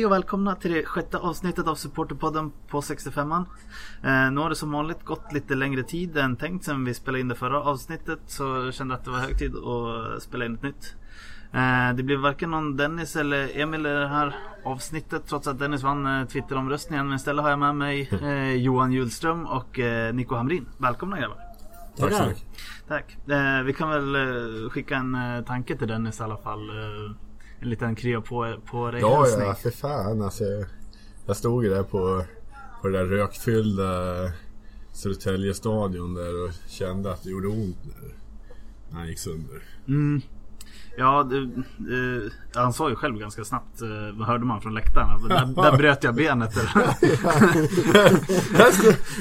Hej och välkomna till det sjätte avsnittet av Supporterpodden på 65an. Eh, nu har det som vanligt gått lite längre tid än tänkt sen vi spelade in det förra avsnittet så jag kände att det var hög tid att spela in ett nytt. Eh, det blir varken någon Dennis eller Emil i det här avsnittet trots att Dennis vann eh, Twitteromröstningen. Men istället har jag med mig eh, Johan Julström och eh, Nico Hamrin. Välkomna grabbar! Tack så mycket. Tack! Eh, vi kan väl eh, skicka en eh, tanke till Dennis i alla fall. En liten krya på, på dig Ja, ja, för fan alltså. Jag stod ju där på, på det där rökfyllda Södertälje stadion där och kände att det gjorde ont när, när han gick sönder. Mm. Ja, det, eh, han sa ju själv ganska snabbt, eh, vad hörde man från läktaren? Där, där bröt jag benet.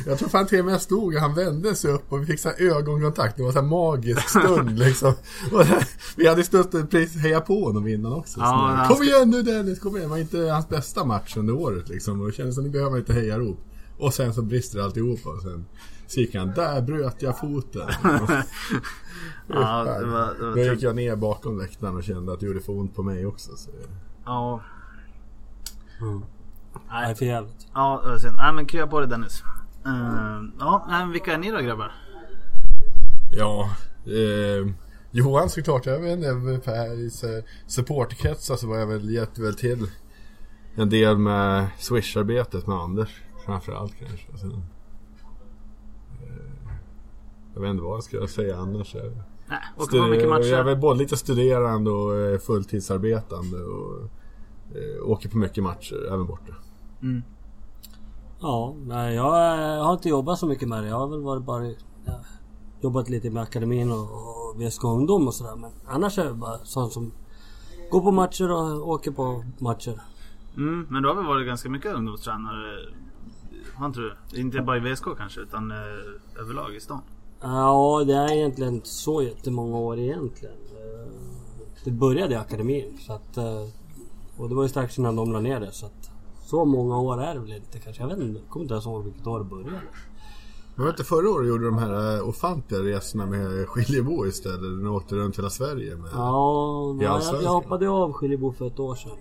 jag, tror fan till och med jag stod och han vände sig upp och vi fick så ögonkontakt. Det var här magisk stund liksom. Det, vi hade stått och precis hejat på honom innan också. Ja, han kom ska- igen nu Dennis, kom igen. Det var inte hans bästa match under året liksom. Och det kändes som att nu behöver inte hejarop. Och sen så brister alltihopa. Och sen så gick han, där bröt jag foten. ja, det var, det var Då gick jag ner bakom läktaren och kände att det gjorde för ont på mig också. Så. Ja, Mm. Nej, för jävligt. ja, det var synd. Nej men krya på dig Dennis. Eh, ja, nej, men vilka är ni då grabbar? Ja, eh, Johan såklart. Jag vet inte, i så- supporterkretsar så var jag väl hjälpte väl till en del med swisharbetet med Anders. Framförallt kanske. Sen, jag vet inte vad jag ska säga annars. Nej, åker på mycket matcher. jag är väl både lite studerande och eh, fulltidsarbetande och eh, åker på mycket matcher, även borta. Mm. Ja, nej, jag har inte jobbat så mycket med det. Jag har väl varit bara... Ja, jobbat lite med akademin och, och VSK Ungdom och sådär. Men annars är jag bara sån som går på matcher och åker på matcher. Mm, men du har väl varit ganska mycket ungdomstränare? Har inte du? Inte bara i VSK kanske, utan eh, överlag i stan? Ja, det är egentligen inte så jättemånga år egentligen. Eh, Det började i akademin. Så att, eh, och det var ju strax innan de la ner det. Så att, så många år är det väl inte kanske. Jag vet inte, jag kommer inte ens ihåg vilket år det började. Men var inte förra året gjorde de här eh, ofantliga resorna med Skiljebo istället? De åkte runt hela Sverige med... Ja, nej, jag, jag hoppade av Skiljebo för ett år sedan.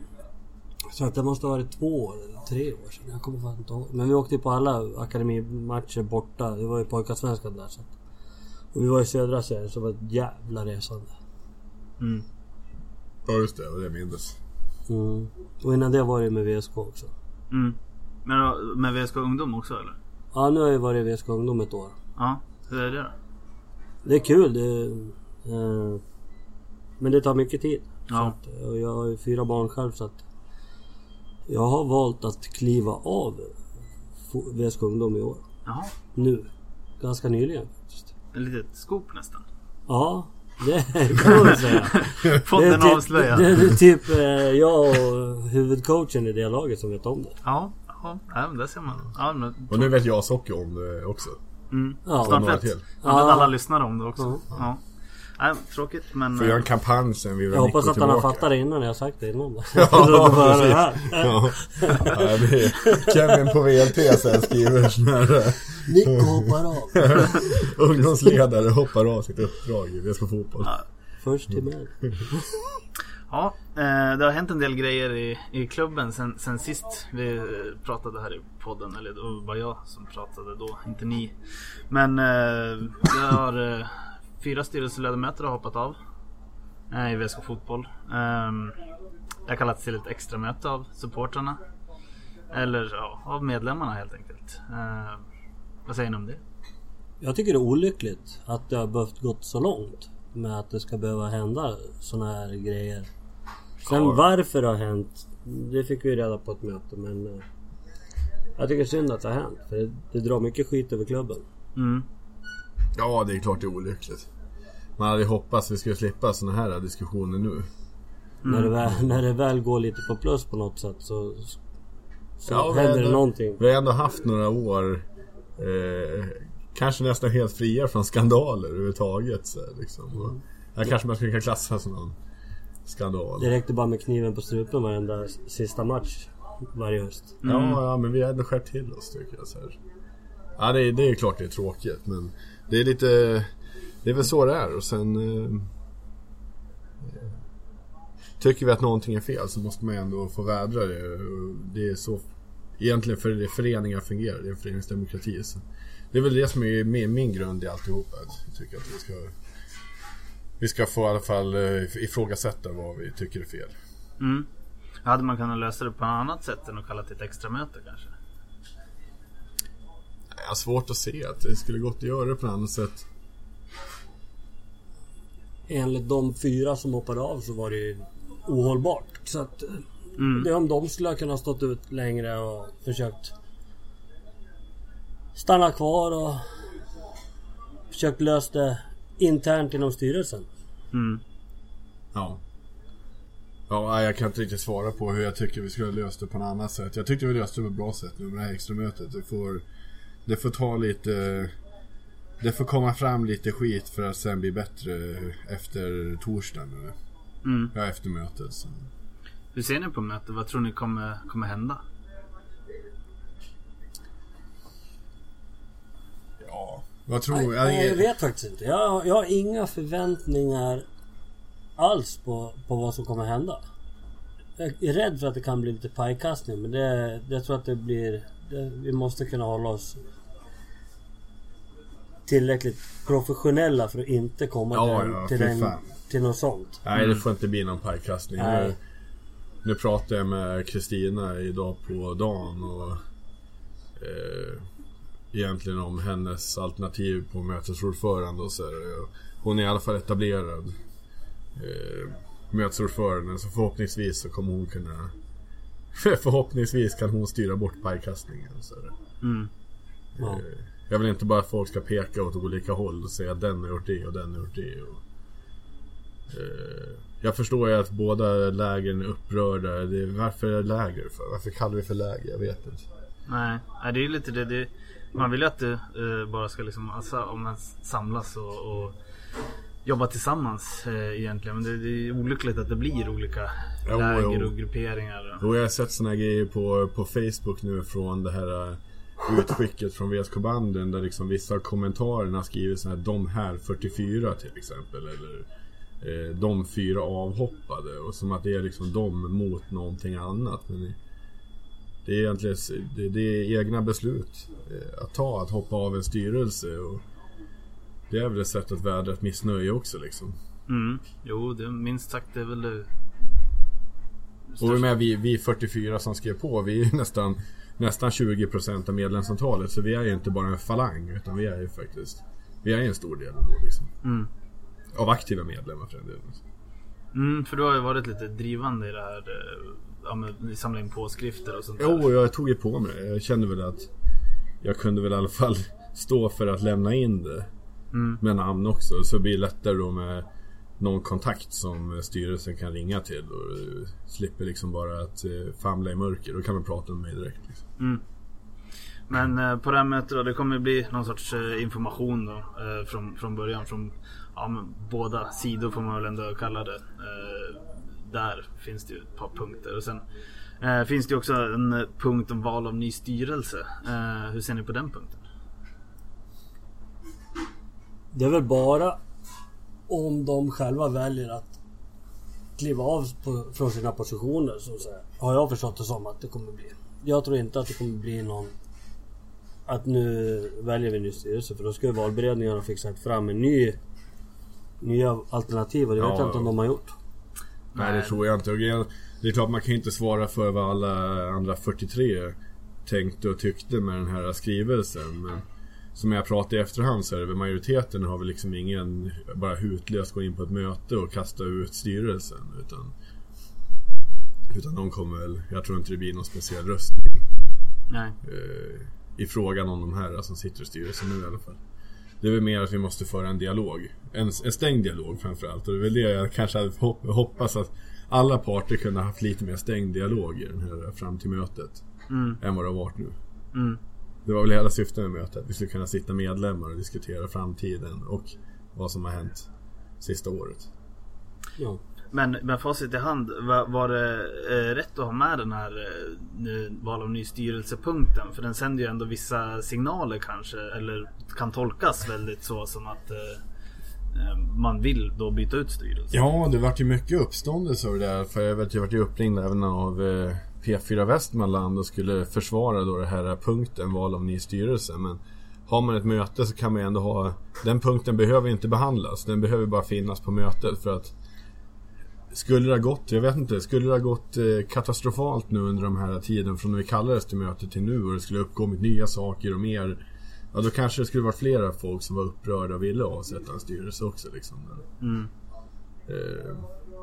Så att det måste ha varit två år eller tre år sedan. Jag kommer fan inte ihåg. Men vi åkte ju på alla akademimatcher borta. Det var ju pojkarsvenskan där. Så att, och vi var i södra Sverige så det var ett jävla resande. Mm. Ja just det, det mindes. Mm. Och innan det var det med VSK också. Mm. Men med VSK Ungdom också eller? Ja, nu har jag varit i VSK Ungdom ett år. Ja, hur är det då? Det är kul. Det, eh, men det tar mycket tid. Ja. att, och jag har ju fyra barn själv så att jag har valt att kliva av VSK Ungdom i år. Jaha, Nu. Ganska nyligen. Ett litet scoop nästan. Ja, det kan man säga. Fått Det är en typ, avslöjad. det är typ eh, jag och huvudcoachen i det laget som vet om det. Ja, ja, ja, men där ser man. Ja, men, Och nu vet jag Socker om det också. mm. Ja. Snart vet, till. Ja. alla lyssnar om det också. Ja. Ja. Nej, tråkigt men... Får göra en kampanj sen vi Jag hoppas att han har fattat det innan jag har sagt det innan. Ja, här. Ja. ja, det är Kevin på VLT sen skriver sån här eh, Nico hoppar av. ungdomsledare hoppar av sitt uppdrag i VSK Fotboll. Ja. Först till mig. Ja, eh, det har hänt en del grejer i, i klubben sen, sen sist vi eh, pratade här i podden. Eller det var bara jag som pratade då, inte ni. Men eh, det har eh, fyra styrelseledamöter har hoppat av eh, i VSK Fotboll. Eh, det har kallats till ett extra möte av supportrarna. Eller ja, av medlemmarna helt enkelt. Eh, vad säger ni om det? Jag tycker det är olyckligt att det har behövt gått så långt. Med att det ska behöva hända såna här grejer. Sen varför det har hänt, det fick vi reda på ett möte men... eh, Jag tycker synd att det har hänt. För det, det drar mycket skit över klubben. Mm. Ja, det är klart det är olyckligt. Man hade ju hoppats att vi skulle slippa såna här diskussioner nu. När, det väl, när det väl går lite på plus på något sätt så... Så Ja, händer det någonting. Vi har ändå haft några år eh, Kanske nästan helt fria från skandaler överhuvudtaget. Så, här, liksom. och, ja, kanske man skulle kunna klassa som någon skandal. Det räckte bara med kniven på strupen varenda sista match varje höst. Ja, ja, men vi har ändå skärpt till oss tycker jag. Så här. Ja, det är, det är klart det är tråkigt men det är lite... Det är väl så det är och sen... Eh, Tycker vi att någonting är fel så måste man ändå få vädra det. Det är så egentligen för det föreningar fungerar. Det är en föreningsdemokrati. Så det är väl det som är min, min grund i alltihop. Att jag tycker att vi ska, vi ska få i alla fall eh, ifrågasätta vad vi tycker är fel. Mm. Hade man kunnat lösa det på något annat sätt än att kalla till ett extra möte kanske? Jag har svårt att se att det skulle gått att göra det på något annat sätt. Enligt de fyra som hoppade av så var det ju ohållbart. Så att... eh, Mm. Det är om de skulle ha kunnat stått ut längre och försökt stanna kvar och försökt lösa det internt inom styrelsen. Mm. Ja. Ja, jag kan inte riktigt svara på hur jag tycker vi skulle ha löst det på något annat sätt. Jag tyckte vi löste det på ett bra sätt nu med det här extra mötet. Det får, det får ta lite... Det får komma fram lite skit för att sen bli bättre efter torsdagen. nu. Mm. Ja, efter mötet. Så. Hur ser ni på mötet? Vad tror ni kommer, kommer hända? Ja, vad tror Nej, jag? jag vet faktiskt inte. Jag, har- jag har inga förväntningar alls på, på vad som kommer hända. Jag är rädd för att det kan bli lite pajkastning men det, jag tror att det blir... Det, vi måste kunna hålla oss tillräckligt professionella för att inte komma Ja, till, ja, till, den, till något sånt. Nej, det får inte bli någon pajkastning. Nu, nu pratade jag med Kristina idag på dagen och eh, egentligen om hennes alternativ på mötesordförande och så. här. Hon är i alla fall etablerad eh, mötesordförande så förhoppningsvis så kommer hon kunna Förhoppningsvis kan hon styra bort pajkastningen. Så. Mm. Ja. Eh, Jag vill inte bara att folk ska peka åt olika håll och säga den har gjort det och den har gjort det. Och, eh, jag förstår ju att båda lägren är upprörda. Det, varför är det läger för? Varför kallar vi för läger? Jag vet inte. Nej, det är ju lite det. det man vill ju att det eh, bara ska liksom, alltså, om man samlas och, och jobba tillsammans eh, egentligen. Men det, det är olyckligt att det blir olika Jo, läger jo. och grupperingar. Jo, jag har sett såna här grejer på, på Facebook nu från det här eh, utskicket från VSK-banden där liksom vissa av kommentarerna skriver så här De här 44 till exempel eller eh, De fyra avhoppade och som att det är liksom de mot någonting annat. Men det är egentligen det, det är egna beslut eh, att ta att hoppa av en styrelse och det är väl ett sätt att vädra ett missnöje också liksom. mm, jo, det, minst sagt det är väl det Och med, vi, vi 44 som skrev på, vi är nästan, nästan 20% av medlemsantalet. Så vi är ju inte bara en falang, utan vi är ju faktiskt Vi är en stor del ändå, liksom. Mm. Av aktiva medlemmar för den delen. Mm, för du har ju varit lite drivande i det här. eh, Ja, men, samla in påskrifter och sånt där. Jo, jag tog ju på mig det. Jag kände väl att jag kunde väl i alla fall stå för att lämna in det. Mm. Med namn också. Så det blir lättare då med någon kontakt som styrelsen kan ringa till. Och eh, slipper liksom bara att eh, famla i mörker. Då kan man prata med mig direkt. Liksom. Mm. Men eh, på det här mötet då, det kommer bli någon sorts information då från, från början. Från ja, men, båda sidor får man väl ändå kalla det. Där finns det ju ett par punkter. Och sen finns det ju också en punkt om val av ny styrelse. Hur ser ni på den punkten? Det är väl bara om de själva väljer att kliva av på, från sina positioner så att säga. Har jag förstått det som att det kommer bli. Jag tror inte att det kommer bli någon att nu väljer vi en ny styrelse för då ska ju valberedningen ha fixat fram en ny nya alternativ och det vet Ja, jag inte om de har gjort. Nej, det tror jag inte. Det är klart man kan ju inte svara för vad alla andra 43 tänkte och tyckte med den här skrivelsen. Men som jag pratade i efterhand så är det väl majoriteten har väl liksom ingen bara hutlöst gå in på ett möte och kasta ut styrelsen. Utan, utan de kommer väl, jag tror inte det blir någon speciell röstning Nej. eh, i frågan om de här som sitter i styrelsen nu i alla fall. Det är väl mer att vi måste föra en dialog. En, en stängd dialog framförallt. Och det är väl det jag kanske hade hopp, hoppas att alla parter kunde ha haft lite mer stängd dialog i den här fram till mötet. Mm. Än vad det har varit nu. Mm. Det var väl hela syftet med mötet. Att vi skulle kunna sitta medlemmar och diskutera framtiden och vad som har hänt sista året. Ja. Men med facit i hand, var, var det eh, rätt att ha med den här eh, nu- val av ny styrelsepunkten? För den sänder ju ändå vissa signaler kanske, eller kan tolkas väldigt så som att eh, eh, man vill då byta ut styrelsen. Ja, det vart ju mycket uppståndelse över det där. För jag vet, jag vart ju uppringd även av eh, P4 Västmanland och skulle försvara då det här punkten val av ny styrelse. Men har man ett möte så kan man ändå ha... Den punkten behöver inte behandlas. Den behöver bara finnas på mötet för att skulle det ha gått, jag vet inte, skulle det ha gått eh, katastrofalt nu under de här tiden från när vi kallades till mötet till nu och det skulle uppkommit nya saker och mer Ja då kanske det skulle vara flera folk som var upprörda och ville avsätta en styrelse också liksom. Mm. Eh,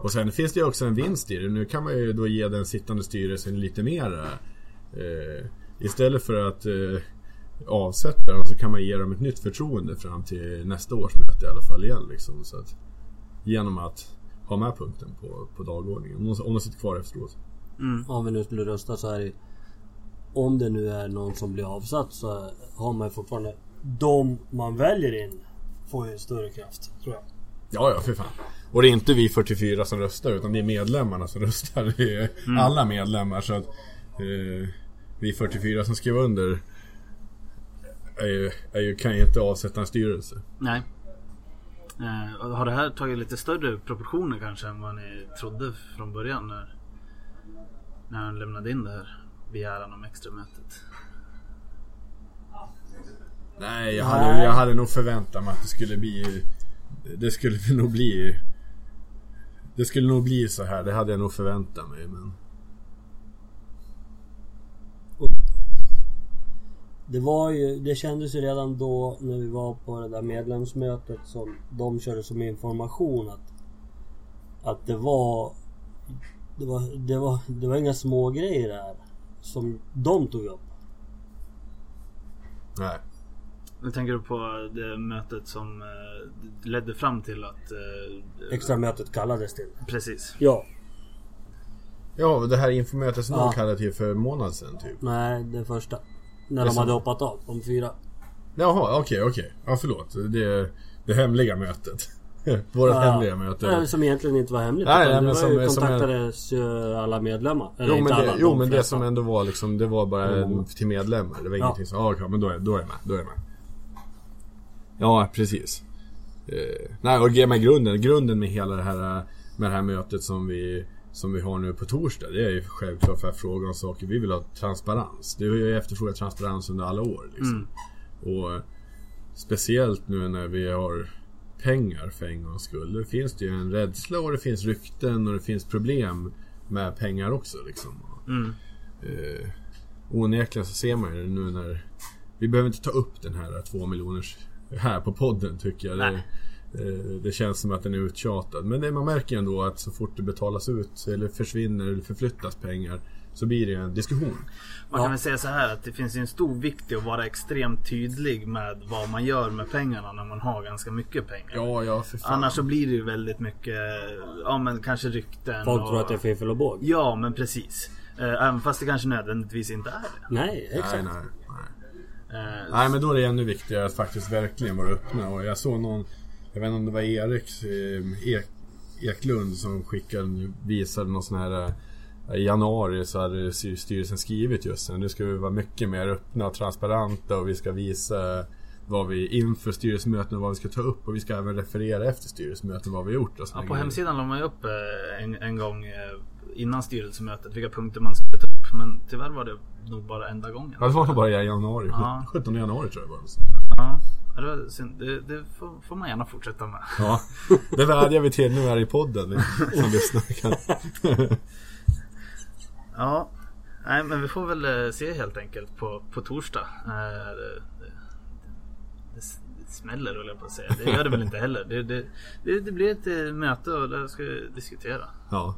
och sen finns det ju också en vinst i det. Nu kan man ju då ge den sittande styrelsen lite mer. Eh, istället för att eh, avsätta dem så kan man ge dem ett nytt förtroende fram till nästa års möte i alla fall igen. Liksom. Så att, genom att ha med punkten på, på dagordningen. Om de, om de sitter kvar efteråt. Mm. Om vi nu skulle rösta så här i... Om det nu är någon som blir avsatt så har man ju fortfarande... De man väljer in får ju större kraft, tror jag. Ja, ja, för fan. Och det är inte vi 44 som röstar utan det är medlemmarna som röstar. Det är alla medlemmar. Så att eh, vi 44 som skrev under är ju, är ju, kan ju inte avsätta en styrelse. Nej. Eh, har det här tagit lite större proportioner kanske än vad ni trodde från början när, när han lämnade in det här begäran om extra mötet? Nej, jag hade, jag hade nog förväntat mig att det skulle bli... Det skulle nog bli... Det skulle nog bli så här. Det hade jag nog förväntat mig. Men... Det var ju, det kändes ju redan då när vi var på det där medlemsmötet som de körde som information att att det var det var, det var, det var inga små grejer där som de tog upp. Nej. Nu tänker du på det mötet som eh, ledde fram till att... Eh, Extra mötet kallades till. Precis. Ja. Ja, det här infomötet som Ja. de kallade till för en månad sedan typ. Nej, det första. När Det de som- hade hoppat av, de fyra. Jaha, okej, okej. Ja, förlåt. Det, det hemliga mötet. Vårt Ja. hemliga möte. Nej, Som egentligen inte var hemligt. Nej, nej, det men var som- ju, som en- kontaktades ju alla medlemmar. Eller Jo inte men, det, alla, jo, de men det som ändå var liksom, det var bara Mm. till medlemmar. Det var Ja. ingenting så, ja okej, men då är, då är jag med, då är jag med. Ja, precis. Eh, nej, och ge mig grunden, grunden med hela det här, med det här mötet som vi, som vi har nu på torsdag. Det är ju självklart för att fråga om saker. Vi vill ha transparens. Det har ju efterfrågat transparens under alla år. Liksom. Och speciellt nu när vi har pengar för en gångs skull. Då finns det ju en rädsla och det finns rykten och det finns problem med pengar också. Liksom. Mm. Eh, onekligen så ser man ju nu när Vi behöver inte ta upp den här två miljoners här på podden tycker jag. Det, det känns som att den är uttjatad. Men det, man märker ändå att så fort det betalas ut eller försvinner eller förflyttas pengar så blir det en diskussion. Man Ja. kan väl säga så här att det finns en stor vikt i att vara extremt tydlig med vad man gör med pengarna när man har ganska mycket pengar. Ja, ja för fan. Annars så blir det ju väldigt mycket, ja men kanske rykten. Folk och... tror att det är fiffel och båg. Ja men precis. Eh, Även fast det kanske nödvändigtvis inte är det. Nej, exakt. Nej, nej, nej. Eh, Nej men då är det ännu viktigare att faktiskt verkligen vara öppna och jag såg någon Jag vet inte om det var Erik eh, Ek, Eklund som skickade visade någon sån här eh, I januari så hade styr- styrelsen skrivit just det. Nu ska vi vara mycket mer öppna och transparenta och vi ska visa vad vi inför styrelsemöten vad vi ska ta upp och vi ska även referera efter styrelsemöten vad vi har gjort och ja, på grejer. hemsidan la man ju upp en, en gång innan styrelsemötet vilka punkter man skulle ta upp. Men tyvärr var det nog bara enda gången. Ja det var nog bara i januari, Ja. 17 januari tror jag var. Ja, det, det, får, man gärna fortsätta med. Ja, det vädjar vi till nu här i podden som lyssnar. Kan. Ja, nej men vi får väl eh, se helt enkelt på, på torsdag. Eh, Det, det, det, det smäller höll jag på att säga. Det gör det väl inte heller. Det blir ett eh, möte och där ska vi diskutera. Ja.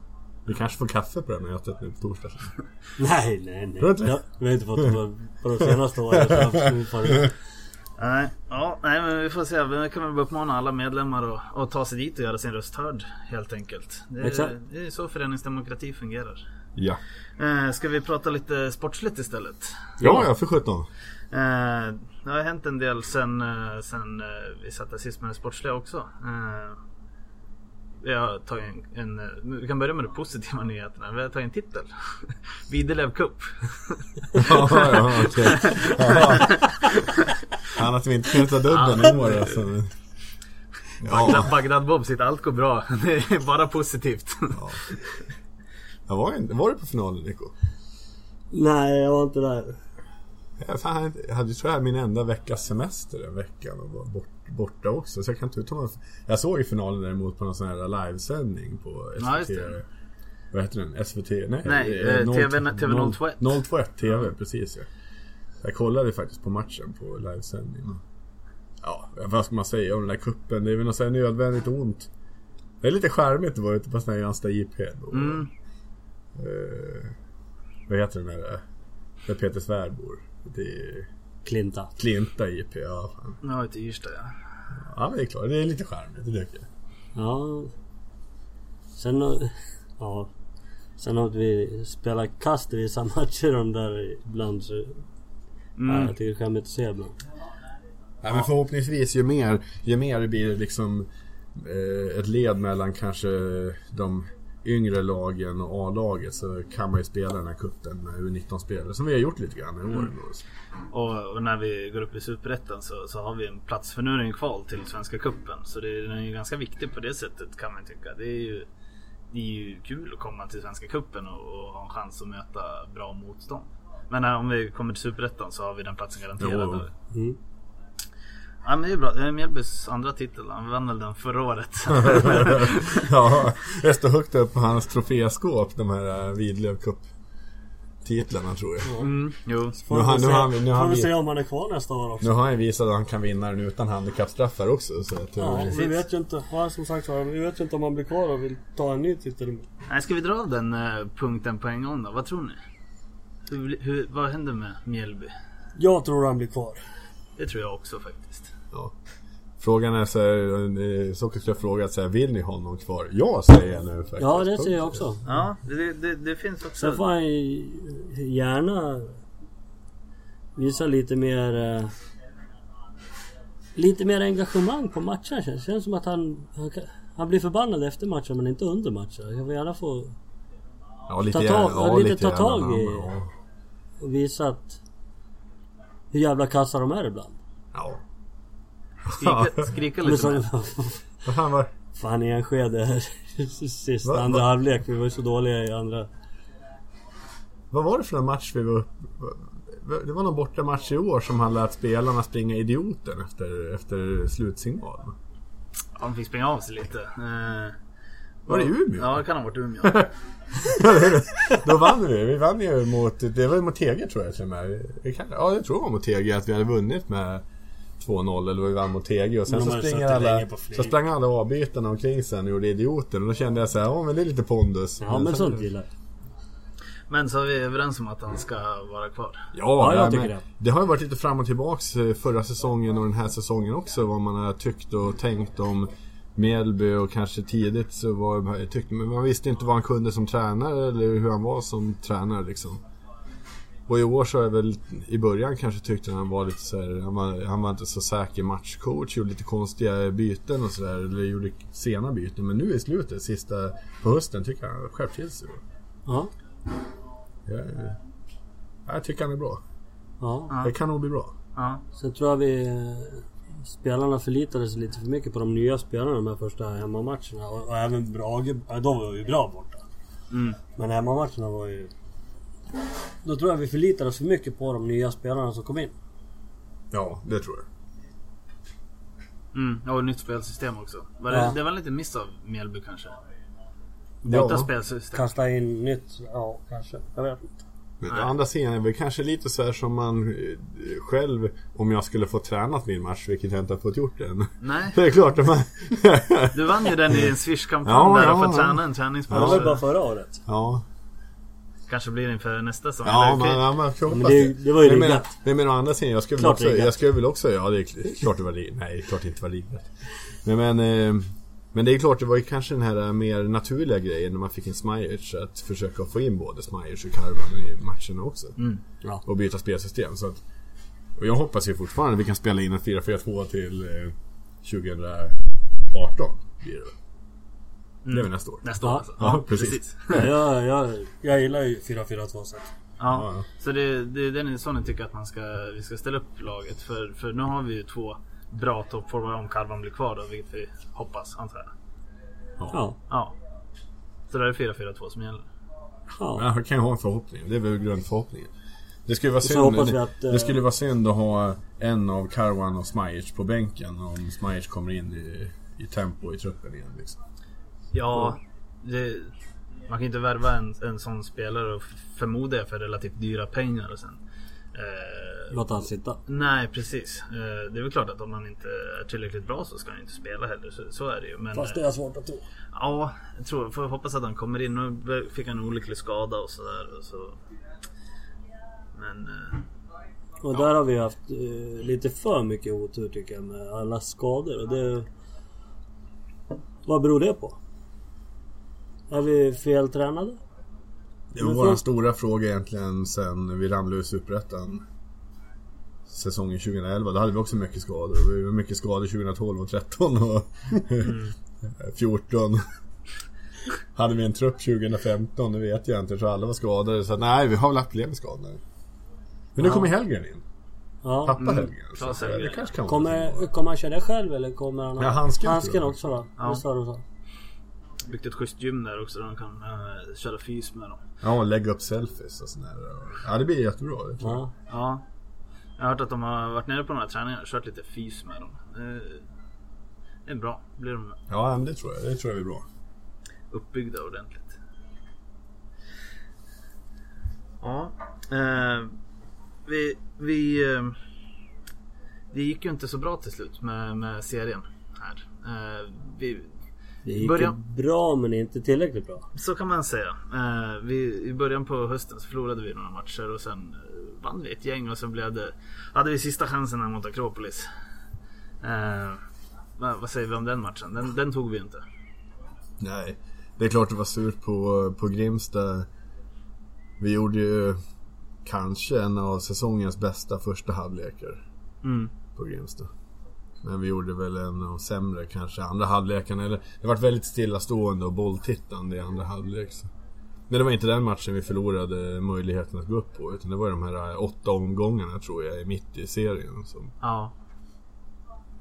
Vi kanske får kaffe på det här mötet nu på torsdag. Nej, nej, nej. Ja, vi har inte fått det på, på de senaste åren. Nej, ja, nej men vi får se. Vi kan väl uppmana alla medlemmar att, att ta sig dit och göra sin röst hörd helt enkelt. Det, Exakt. är- det är så föreningsdemokrati fungerar. Ja. Eh, ska vi prata lite sportsligt istället? Ja, ja för 17. Eh, det har hänt en del sen, eh, sen eh, vi satte sist med det sportsliga också. Eh, vi har tagit en, en, vi kan börja med de positiva nyheterna. Vi har tagit en titel. Videlev Cup. Ja, ja, okej. Ja. Han att vi inte kunde ta dubbeln i år alltså. Bagdad, Bagdad Bob sitter allt går bra. Det är bara positivt. Ja. Jag var, inte- var du på finalen Nico? Nej, jag var inte där. Jag, fan, jag hade tror jag min enda veckas semester den veckan och var bort, borta också. Så jag kan inte uttala mig. Jag såg ju finalen däremot på någon sån här livesändning på SVT. Ja. Vad heter den? SVT? Nej, Nej, eh, 0- TV 021. 021 TV, precis ja. Jag kollade faktiskt på matchen på livesändning. Ja, vad ska man säga om den där kuppen? Det är väl något så här nödvändigt ont. Det är lite charmigt att vara ute på sån här Jansta. Och, Mm. eh, vad heter den där? Där Peter Svärd bor. Det är Klinta. Klinta IP, ja. Fan. Var till Ystad ja. Ja, det är klart. Det är lite charmigt, det tycker jag. Ja. Sen... har- Ja. Sen att vi spelar kast i vissa matcher de där ibland så... Ja, Mm. jag tycker det är skämmigt att se ibland. Ja, men förhoppningsvis ju mer, ju mer det blir liksom eh, ett led mellan kanske de yngre lagen och A-laget så kan man ju spela den här kuppen med U19-spelare som vi har gjort lite grann i år. då. Och, och när vi går upp i Superettan så, så har vi en plats. För nu ju kval till Svenska Cupen. Så det, den är ju ganska viktig på det sättet kan man tycka. Det är ju, det är ju kul att komma till Svenska Cupen och, och ha en chans att möta bra motstånd. Men eh, om vi kommer till Superettan så har vi den platsen garanterad. Mm. Ja men det är bra. Det är Mjällbys andra titel. Han vann väl den förra året. ja, jag står högt upp på hans troféskåp, de här Widlöv Cup-titlarna tror jag. mm, jo. Får Nu har- vi nu se- har vi- nu har får vi vi- se om han är kvar nästa år också. Nu har han visat att han kan vinna den utan handikappstraffar också. Så att, Ja, eh, vi vet ju inte. Ja, som sagt vi vet ju inte om han blir kvar och vill ta en ny titel. Nej, ska vi dra av den eh, punkten på en gång då? Vad tror ni? Hur, hur, vad händer med Mjällby? Jag tror han blir kvar. Det tror jag också faktiskt. Ja. Frågan är så här, eh, Sockerklubb frågat så här, vill ni ha honom kvar? Ja säger jag nu faktiskt. Ja, det ser jag också. Ja, det, det, det finns också. Sen får han ju gärna visa lite mer... eh, Lite mer engagemang på matchen. Det känns som att han, han, han blir förbannad efter matchen men inte under matchen. Jag vill gärna få Ja, lite Ta tag- ja, lite lite ta tag i- Ja. och visa att hur jävla kassa de är ibland. ja. Skrika, skrika lite mer. Vad fan var fan Enskede sist Va- andra va- halvlek. Vi var ju så dåliga i andra. Vad var det för en match vi var Det var någon borta match i år som han lät spelarna springa idioten efter, efter slutsignal. Ja, Han fick springa av sig lite. Eh, Var det Umeå? Ja, det kan ha varit Umeå. Då vann vi. Vi vann ju mot, det var ju mot Tegel tror jag till och med. Ja, jag tror det var mot Tegel att vi hade vunnit med 2-0 eller vi vann mot Tegel och sen Men så springer alla, så sprang alla avbytarna omkring sen och gjorde idioten och då kände jag så här, ja men det är lite pondus. Ja men sen- sånt gillar jag. Men så är vi överens om att han ska vara kvar. Ja, Ja, jag tycker men det. Det har ju varit lite fram och tillbaks eh, förra säsongen och den här säsongen också. Vad man har tyckt och tänkt om Mjällby och kanske tidigt så var tyckte men man visste inte vad han kunde som tränare eller hur han var som tränare liksom. Och i år så har jag väl i början kanske tyckt att han var lite så här, han var, han var inte så säker matchcoach, gjorde lite konstiga byten och sådär, eller gjorde sena byten. Men nu i slutet, sista på hösten, tycker jag han skärpt till sig. Ja. Jag, jag tycker han är bra. ja. Det kan nog bli bra. Ja. Sen tror jag vi... Spelarna förlitade sig lite för mycket på de nya spelarna de här första hemmamatcherna. Och, och även Brage, ja, de var ju bra borta. Mm. Men hemmamatcherna var ju... Då tror jag vi förlitade oss för mycket på de nya spelarna som kom in. Ja, det tror jag. Mm. Och nytt spelsystem också. Var det, Ja. det var lite miss av Mjällby kanske? Ja. Byta spelsystem. Kasta in nytt, ja kanske. Jag vet inte. Men Nej. andra sidan är det väl kanske lite så här som man eh, själv, om jag skulle få tränat min match, vilket jag inte har fått gjort än. Nej, Det är klart att man... du vann ju den i en Swish-kampanj Ja, där ja, för att ja. träna en Det träningsmatch. var väl bara förra året. ja, Kanske blir det inför nästa säsong. ja okej. ja, man Men hoppas det, det var ju Men riggat. men men å andra sidan, jag skulle väl Klart också, riggat. jag skulle väl också, ja det är kl- klart det var riggat. Nej, klart det inte var riggat. Men, men, eh, men det är klart, det var ju kanske den här mer naturliga grejen när man fick in Smajic, att försöka få in både Smajic och Karvan i matcherna också. Mm. Ja. och byta spelsystem. Så att, och jag hoppas ju fortfarande att vi kan spela in en 4-4-2 till eh, 2018. Blir det väl. Det är väl nästa år. Nästa år Ja. alltså. Ja, precis. jag, jag, jag gillar ju 4-4-2 set. Ja, Ja. så det, det är den så ni tycker att man ska, vi ska ställa upp laget. För, för nu har vi ju två bra toppforward om Karvan blir kvar då, vilket vi hoppas antar jag. Ja. Ja. Så det är 4-4-2 som gäller. ja. Ja, jag kan ju ha en förhoppning. Det är väl grundförhoppningen. Det skulle vara så synd, det, att, eh, det skulle vara synd att ha en av Karwan och Smajic på bänken om Smajic kommer in i, i tempo i truppen igen. Liksom. Ja, det, man kan inte värva en, en sån spelare och förmodar jag för relativt dyra pengar och sen. Eh, Låt han sitta. nej precis. Eh, det är väl klart att om han inte är tillräckligt bra så ska han inte spela heller. Så, så är det ju. Men, Fast det eh, är svårt att tro. Ja, jag tror, får hoppas att han kommer in. Nu fick han en olycklig skada och sådär. Så. Men eh, Och där har vi haft eh, lite för mycket otur tycker jag med alla skador. Och det... Vad beror det på? Är vi feltränade? Det var vår stora fråga egentligen sen vi ramlade ur Superettan. Säsongen 2011. Då hade vi också mycket skador. Vi var mycket skador 2012 och 13 och 14. Hade vi en trupp 2015? Det vet jag inte. Jag tror alla var skadade. Så nej, vi har väl haft problem med skador. Men nu Ja. kommer Hellgren in. Ja. Pappa Mm. Så det kanske kan Kommer, kommer han köra det själv eller kommer han ha Ja, handsken handsken också då? Ja. Visst var det så? Byggt ett schysst gym där också. Där de kan eh, köra fys med dem. Ja, och lägga upp selfies och sådär. Ja, det blir jättebra. Det tror jag. Ja. Ja. Jag har hört att de har varit nere på de här träningarna och kört lite fys med dem. Det är bra. Blir de Ja, men det tror jag. Det tror jag blir bra. uppbyggda ordentligt. Ja. Eh, vi, vi, eh, det gick ju inte så bra till slut med, med serien här. Eh, vi, Det gick Början. ju bra men inte tillräckligt bra. så kan man säga. Eh, vi, I början på hösten så förlorade vi några matcher och sen eh, vann vi ett gäng och sen blev det, hade vi sista chansen här mot Akropolis. Eh, vad, vad säger vi om den matchen? Den, den tog vi inte. Nej, det är klart det var surt på, på Grimsta. Vi gjorde ju kanske en av säsongens bästa första halvlekar Mm. på Grimsta. Men vi gjorde väl en sämre kanske andra halvleken. Eller det var väldigt stillastående och bolltittande i andra halvlek. Så. Men det var inte den matchen vi förlorade möjligheten att gå upp på. Utan det var de här eh, åtta omgångarna tror jag, mitt i serien. Som, Ja.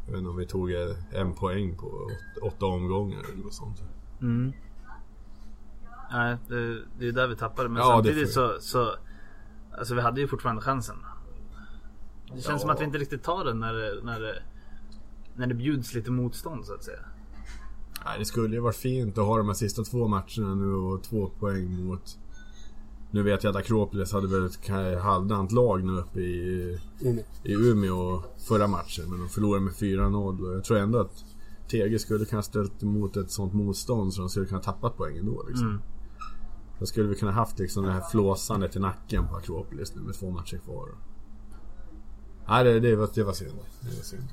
jag vet inte om vi tog eh, en poäng på åt- åtta omgångar eller något sånt. Mm. Nej, det, det är där vi tappade. Men Ja, samtidigt så, så... Alltså vi hade ju fortfarande chansen. Det känns Ja. som att vi inte riktigt tar den när när det, när det bjuds lite motstånd så att säga. Nej, det skulle ju varit fint att ha de här sista två matcherna nu och två poäng mot... Nu vet jag att Akropolis hade väl ett halvdant lag nu uppe i, Mm. i Umeå förra matchen. Men de förlorade med 4-0 och jag tror ändå att TG skulle kunna ställt emot ett sånt motstånd så de skulle kunna tappat poängen då liksom. Mm. Då skulle vi kunna haft liksom det här flåsandet i nacken på Akropolis nu med två matcher kvar. Nej, det, det, var, det var synd. Det var synd.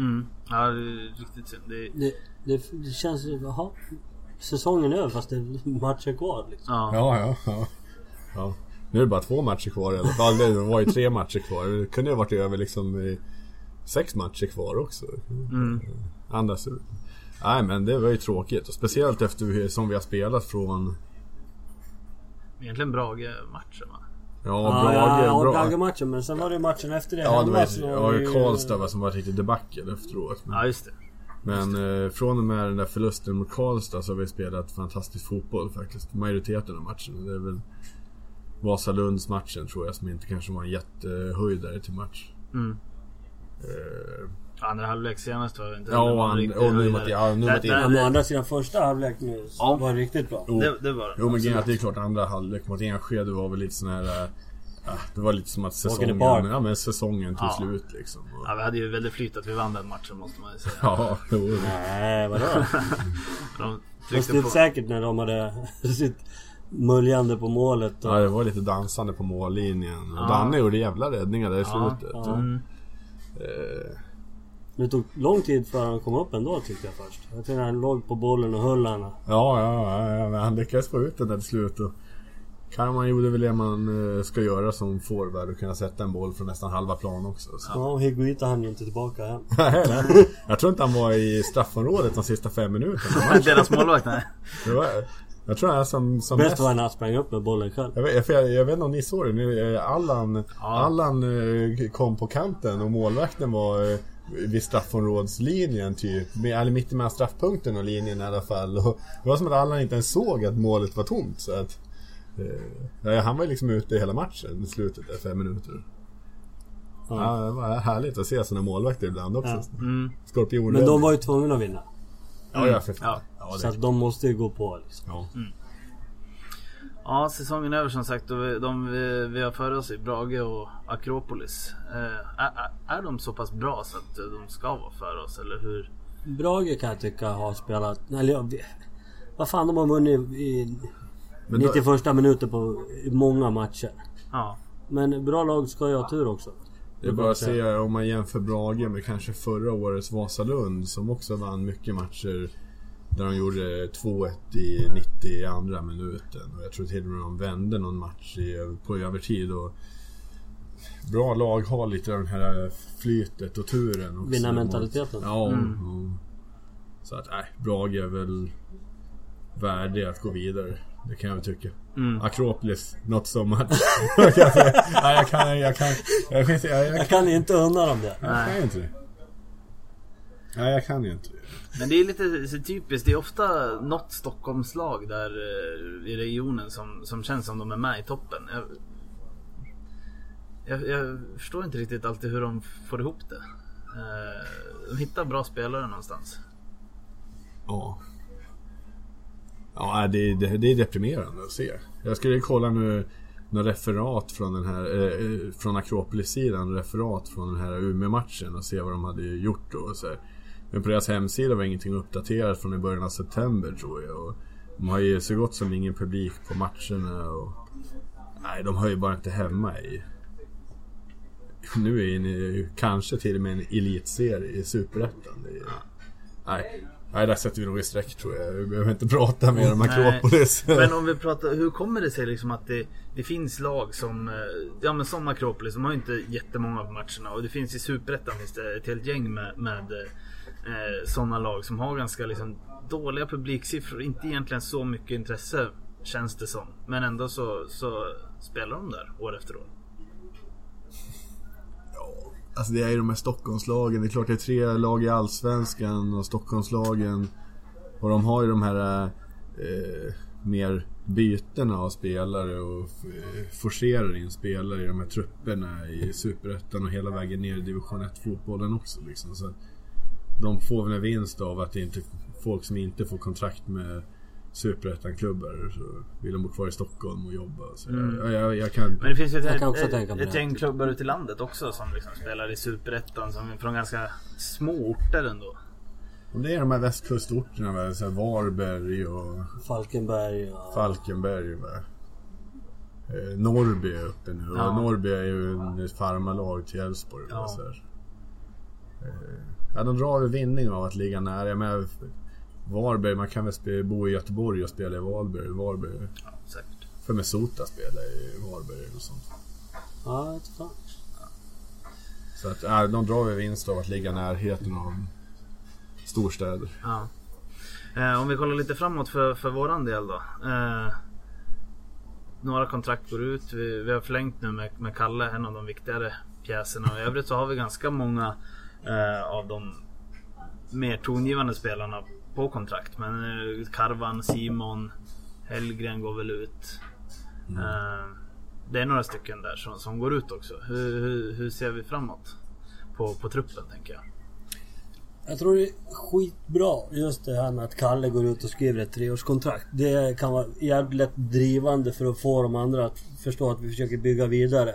Mm. Ja, det är riktigt synd. Det, Det, det, det känns ju... Jaha. Säsongen är över fast det är matcher kvar liksom. ja. Ja, ja, ja. ja. Nu är det bara två matcher kvar i alla fall. Det var ju tre matcher kvar. Det kunde ju ha varit över liksom i sex matcher kvar också. Mm. Andas ut. Nej men det var ju tråkigt. Och speciellt efter som vi har spelat från... Egentligen Brage-matchen va? Ja, Ja, Brage. ja, bra. Brage-matchen men sen var det ju matchen efter det Ja, det var ju var Karlstad va, som var ett riktigt debacle efteråt. Men, Ja, just det. men eh, från och med den där förlusten mot Karlstad så har vi spelat fantastisk fotboll faktiskt. Majoriteten av matcherna. Det är väl Vasalunds matchen tror jag som inte kanske var en jättehöjdare till match. Mm. Eh, Andra halvlek senast var det inte Ja, heller och någon han- riktig och nu mot- ja, nu mot- men å andra sidan första halvlek nu Ja. var riktigt bra. Jo. det, det var det. Jo men grejen det är klart andra halvlek mot Enskede var väl lite sån här... äh, det var lite som att säsongen, ja, men säsongen tog Ja. slut liksom. Och, Ja, vi hade ju väldigt flyt att vi vann den matchen måste man ju säga. ja, jo. Nej, vadå? De Fast tryckte det är på. säkert när de hade sitt muljande på målet. Och, ja, det var lite dansande på mållinjen. Och Ja. Danne gjorde jävla räddningar där i Ja, slutet. ja. Mm. Eh, Det tog lång tid för han kom upp ändå tyckte jag först. Jag tyckte han låg på bollen och höll han. ja, ja, ja, men han lyckades få ut den där till slut. Karman gjorde väl det man eh, ska göra som forward och kunna sätta en boll från nästan halva plan också. Så. Ja, och Higuita hann ju inte tillbaka hem. jag tror inte han var i straffområdet de sista fem minuterna. Deras målvakt, nej. Det var, Jag tror han som, som Bäst mest... var när han sprang upp med bollen själv. Jag vet, jag, jag vet inte om ni såg det, eh, Allan, Ja. Allan eh, kom på kanten och målvakten var vid straffområdeslinjen typ. Med, eller mitt emellan straffpunkten och linjen i alla fall. Och det var som att Allan inte ens såg att målet var tomt. Så att, eh, ja, han var ju liksom ute hela matchen i slutet, där, fem minuter. Ja. det var härligt att se sådana målvakter ibland också. Ja. Mm. Skorpion Men de var ju tvungna att vinna. Ja, ja för fan. Ja. Ja, Så att de måste ju gå på liksom. ja. Ja, säsongen är över som sagt och vi, de vi, vi har före oss i Brage och Akropolis. Eh, är, är- de så pass bra så att de ska vara före oss eller hur? Brage kan jag tycka har spelat... Eller Vad fan de har vunnit i Men då- 91 minuter på många matcher. Ja. Men bra lag ska ju ha tur också. Det är bara att se om man jämför Brage med kanske förra årets Vasalund som också vann mycket matcher där de gjorde 2-1 i 90 andra minuten och jag tror till och med de vände någon match i, på övertid och Bra lag har lite av den här flytet och turen också. Vinnarmentaliteten. Ja. Mm. och- Så att nej, Brage är väl värdig att gå vidare. Det kan jag väl tycka. Mm. Akropolis, not so much. jag kan jag kan, jag kan, jag kan, jag, jag Jag kan inte unna dem det. jag kan inte det. Nej, jag kan ju inte. Men det är lite så typiskt. Det är ofta något Stockholmslag där eh, i regionen som, som känns som de är med i toppen. Jag, jag, jag förstår inte riktigt alltid hur de får ihop det. Eh, de hittar bra spelare någonstans. Ja. Ja, det, det, det är deprimerande att se. Jag skulle kolla nu några referat från den här, eh, eh, från Akropolis-sidan, referat från den här Umeå-matchen och se vad de hade gjort då. Och så här. Men på deras hemsida var ingenting uppdaterat från i början av september tror jag. Och de har ju så gott som ingen publik på matcherna och... Nej, de hör ju bara inte hemma i... Nu är ni kanske till och med en elitserie i Superettan. Är- Nej. Nej, där sätter vi nog i streck tror jag. Vi behöver inte prata mer om. Akropolis. Men om vi pratar, hur kommer det sig liksom att det, det finns lag som, eh, ja men som Akropolis, de har ju inte jättemånga på matcherna och det finns i Superettan finns det ett helt gäng med, med eh, sådana lag som har ganska liksom dåliga publiksiffror, inte egentligen så mycket intresse känns det som. Men ändå så, så spelar de där år efter år. Alltså det är ju de här Stockholmslagen. Det är klart det är tre lag i Allsvenskan och Stockholmslagen. Och de har ju de här eh, mer bytena av spelare och eh, forcerar in spelare i de här trupperna i Superettan och hela vägen ner i division 1 fotbollen också liksom. Så de får väl en vinst av att det inte folk som inte får kontrakt med Superettan-klubbar så vill de bo kvar i Stockholm och jobba. Så Mm. jag, jag, jag kan... Men det finns ju ett, ett, ett det. gäng klubbar ute i landet också som liksom spelar i Superettan som är från ganska små orter ändå. Om det är de här västkustorterna, va? så här Varberg och Falkenberg och... Falkenberg. Va? Eh, Norrby är uppe nu. Ja. Och Norrby är ju en- ett farmarlag till Elfsborg. Ja. Ja, de drar väl vinning av att ligga nära. Jag menar, Varberg, man kan väl spe, bo i Göteborg och spela i Varberg. Varberg Ja, säkert. för med Sota spelar i Varberg och sånt. Ja, jag fan. Så att, ja, de drar väl vinst av att ligga i närheten av storstäder. Ja. Eh, om vi kollar lite framåt för, för våran del då. Eh, några kontrakt går ut. Vi, vi har förlängt nu med, med Kalle, en av de viktigare pjäserna. I övrigt så har vi ganska många av de mer tongivande spelarna på kontrakt. Men eh, Karvan, Simon, Hellgren går väl ut. Eh, det är några stycken där som, som går ut också. Hur, hur, hur ser vi framåt? På, på truppen tänker jag. Jag tror det är skitbra just det här med att Kalle går ut och skriver ett treårskontrakt. Det kan vara jävligt lätt drivande för att få de andra att förstå att vi försöker bygga vidare.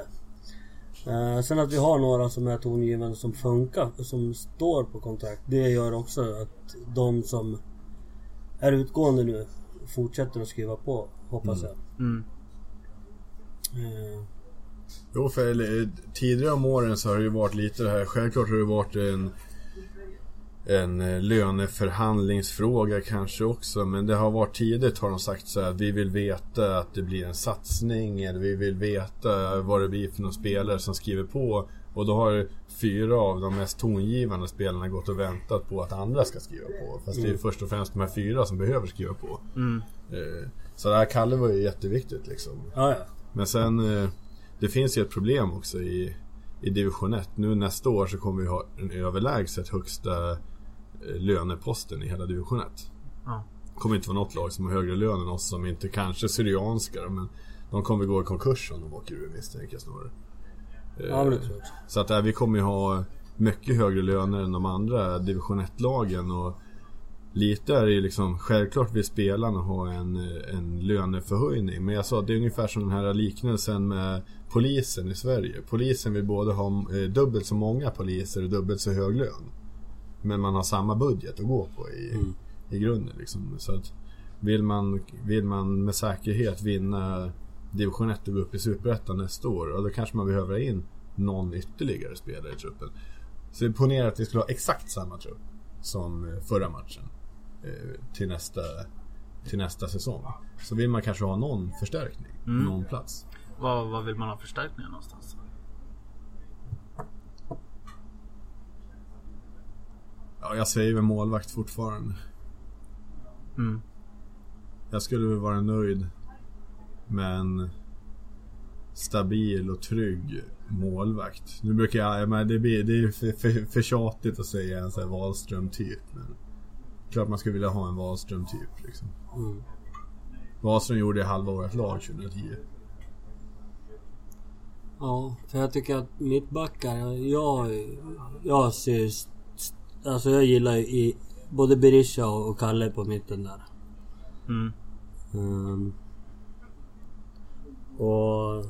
Eh, sen att vi har några som är tongivande som funkar, som står på kontrakt. Det gör också att de som är utgående nu fortsätter att skriva på, hoppas jag. Mm. Eh, Jo, för tidigare om åren så har det ju varit lite det här. Självklart har det varit en, en eh, löneförhandlingsfråga kanske också. Men det har varit tidigt har de sagt så här. Vi vill veta att det blir en satsning. Eller vi vill veta vad det blir för några spelare som skriver på. Och då har fyra av de mest tongivande spelarna gått och väntat på att andra ska skriva på. Fast det är först och främst de här fyra som behöver skriva på. Mm. Eh, så det här Kalle var ju jätteviktigt liksom. Ja, ja. Men sen, eh, det finns ju ett problem också i, i division 1. Nu nästa år så kommer vi ha den överlägset högsta löneposten i hela division 1. Ja. Det kommer inte vara något lag som har högre lön än oss som inte kanske Syrianska men de kommer gå i konkurs om de åker ur misstänker jag snarare. Eh, Ja, det tror jag också. Så att äh, vi kommer ju ha mycket högre löner än de andra division 1-lagen och lite är det ju liksom självklart vill spelarna ha en, eh, en löneförhöjning. Men jag sa det är ungefär som den här liknelsen med polisen i Sverige. Polisen vill både ha eh, dubbelt så många poliser och dubbelt så hög lön. Men man har samma budget att gå på i, Mm. i grunden liksom. Så att vill man, vill man med säkerhet vinna division 1 och gå upp i superettan nästa år. Då kanske man behöver in någon ytterligare spelare i truppen. Så ponera att vi skulle ha exakt samma trupp som eh, förra matchen. eh, Till nästa, till nästa säsong. Så vill man kanske ha någon förstärkning. Mm. Någon plats. Vad, vad vill man ha förstärkningar någonstans? Ja, jag säger väl målvakt fortfarande. Mm. Jag skulle väl vara nöjd med en stabil och trygg målvakt. Nu brukar jag, men det, blir, det är för, för, för tjatigt att säga en sån här Wahlström-typ. Men klart man skulle vilja ha en Wahlström-typ liksom. Mm. Wahlström gjorde halva året lag 2010. Ja, för jag tycker att mittbackar, jag, jag, jag ser... Alltså jag gillar ju i både Berisha och Kalle på mitten där. Mm. Ehm, och...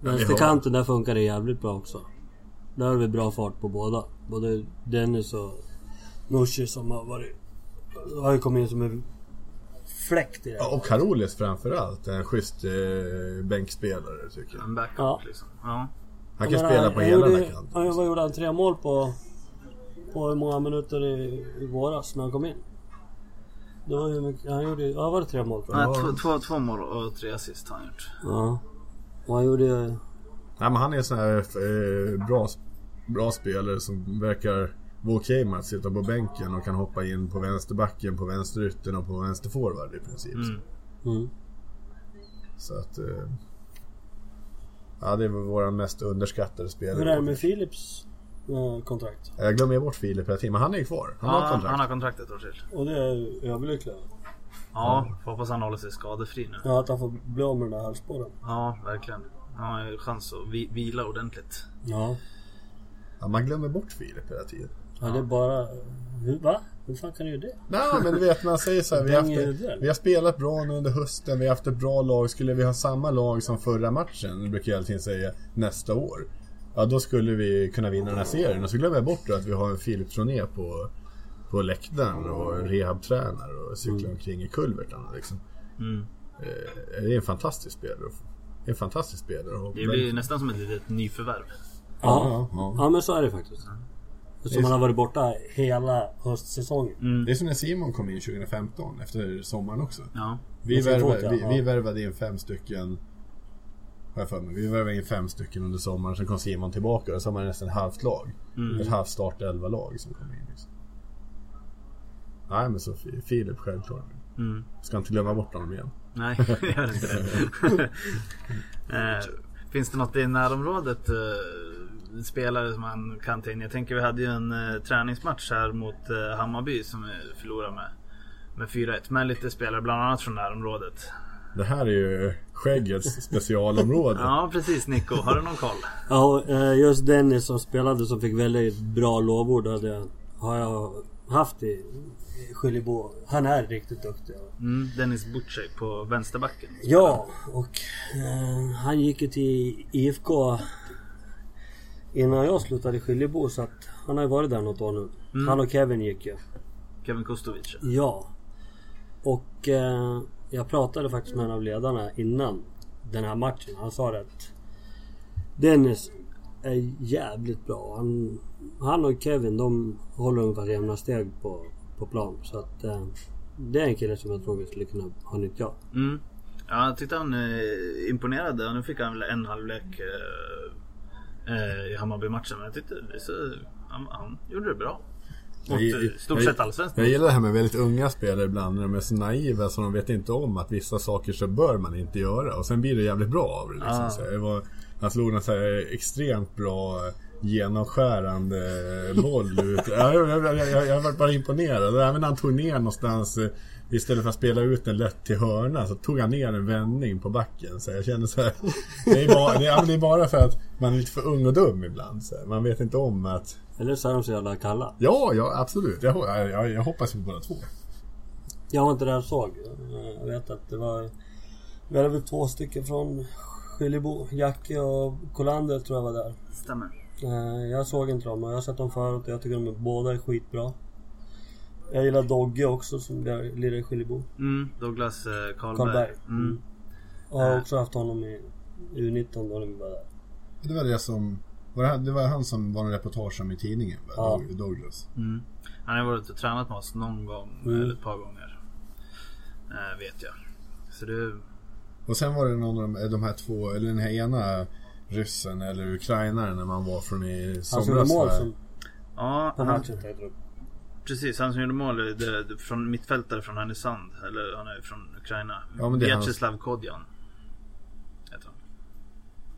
Vänsterkanten där funkar det jävligt bra också. Där har vi bra fart på båda. Både Dennis och Nooshi som har varit... Har ju kommit in som en fläkt i det. Ja, och Karolis framförallt. En schysst eh, bänkspelare tycker jag. En backup Ja. liksom. Ja. Han kan spela på hela den här kanten. Han gjorde han? Tre mål på... På hur många minuter i, i våras när han kom in? Det var ju mycket, han gjorde ja var det tre mål? Nej, Ja. två, två, två mål och tre assist har han gjort. Ja. Och han gjorde ju... Nej, men han är en sån här eh, bra, bra spelare som verkar vara okej med att sitta på bänken och kan hoppa in på vänsterbacken, på vänsterytten och på vänsterforward i princip. Mm. Mm. Så att... Eh, ja, det var vår mest underskattade spelare. Hur är det med Philips eh, kontrakt? Jag glömmer bort Filip hela tiden, men han är ju kvar. Han ja, har kontrakt. han har kontrakt ett år till. Och det är överlyckliga. Ja, får hoppas han håller sig skadefri nu. Ja, att han får bli av med den där halsborren. Ja, verkligen. Han har ju chans att vi, vila ordentligt. Ja. Ja, man glömmer bort Filip hela tiden. Ja, det är bara... Va? Hur fan kan du göra det? Nej men du vet man säger så här, vi, har haft, vi har spelat bra nu under hösten, vi har haft ett bra lag. Skulle vi ha samma lag som förra matchen, det brukar jag tiden säga, nästa år. Ja då skulle vi kunna vinna den här serien. Och så glömmer jag bort att vi har en Filip Troné på, på läktaren och rehabtränar och cyklar omkring i kulvertarna liksom. Mm. Eh, Det är en fantastisk spelare. Det är en fantastisk spelare. Det blir nästan som ett litet nyförvärv. Ja. ja, ja. Ja, men så är det faktiskt. Som han har varit borta hela höstsäsongen. Mm. Det är som när Simon kom in 2015 efter sommaren också. Ja. Vi, värvade, ja. vi, vi värvade in fem stycken har jag för mig. Vi värvade in fem stycken under sommaren, sen kom Simon tillbaka och så har man nästan ett halvt lag. Mm. Ett halvt start elva lag som kom in. Liksom. Nej men så Fi- Filip självklart. Mm. Ska inte glömma bort honom igen. Nej, jag gör inte det. eh, finns det något i närområdet? Spelare som man kan ta in? Jag tänker vi hade ju en eh, träningsmatch här mot eh, Hammarby som vi förlorade med, med 4-1. Med lite spelare bland annat från närområdet. Det här är ju skäggets specialområde. Ja precis Nico, har du någon koll? Ja, eh, just Dennis som spelade som fick väldigt bra lovord hade jag, har jag haft i Skiljebo. Han är riktigt duktig. Mm, Dennis Butchek på vänsterbacken. Ja, och eh, han gick ju till IFK innan jag slutade i Skiljebo så att han har ju varit där något år nu. Mm. Han och Kevin gick ju. Kevin Kostovic. Ja. Och eh, jag pratade faktiskt med en av ledarna innan den här matchen. Han sa att Dennis är jävligt bra. Han, han och Kevin de håller ungefär jämna steg på, på plan. Så att eh, det är en kille som jag tror vi skulle kunna ha nytta av. Mm. Ja, jag tyckte han eh, imponerade nu fick han väl en halvlek eh, eh, i Hammarby-matchen. Men jag tyckte så, han, han gjorde det bra. Mot Jag- eh, stort sett allsvenskt. Jag gillar det här med väldigt unga spelare ibland när de är så naiva så de vet inte om att vissa saker så bör man inte göra och sen blir det jävligt bra av det. Liksom. Ah. Så det var, han slog en så här extremt bra genomskärande boll ut. Jag, jag, jag, jag, jag var bara imponerad. Även när han tog ner någonstans eh, Istället för att spela ut den lätt till hörna så tog han ner en vändning på backen. Så jag kände så här, det, är bara, det, är, det är bara för att man är lite för ung och dum ibland. Så här. Man vet inte om att Eller så är de så jävla kalla. Ja, ja absolut. Jag, jag, jag, hoppas på båda två. Jag var inte där och såg. Jag vet att det var... Vi hade väl två stycken från Skiljebo. Jacke och Kolander tror jag var där. Stämmer. Eh, Jag såg inte dem, men jag har sett dem förut och jag tycker de båda är skitbra. Jag gillar Dogge också som lirar i Skiljebo. Mm, Douglas eh, Karlberg. Karlberg. Mm. Och jag har också haft honom i U19 då när vi var där. Det var det som... Var det, han- det var han som var en reportage om i tidningen? Ja. Doug- Douglas. Mm. Han har varit och tränat med oss någon gång, Mm. eller ett par gånger. Eh, vet jag. Så det... Och sen var det någon av de, eh, de här två, eller den här ena ryssen eller ukrainaren när man var från i Han som gjorde somras. mål som, Ja, på han, matchen. Precis. Han som gjorde mål det, det, från mittfältare från Härnösand. Eller han är från Ukraina. Ja, men det Vyacheslav Kodjan. Heter han.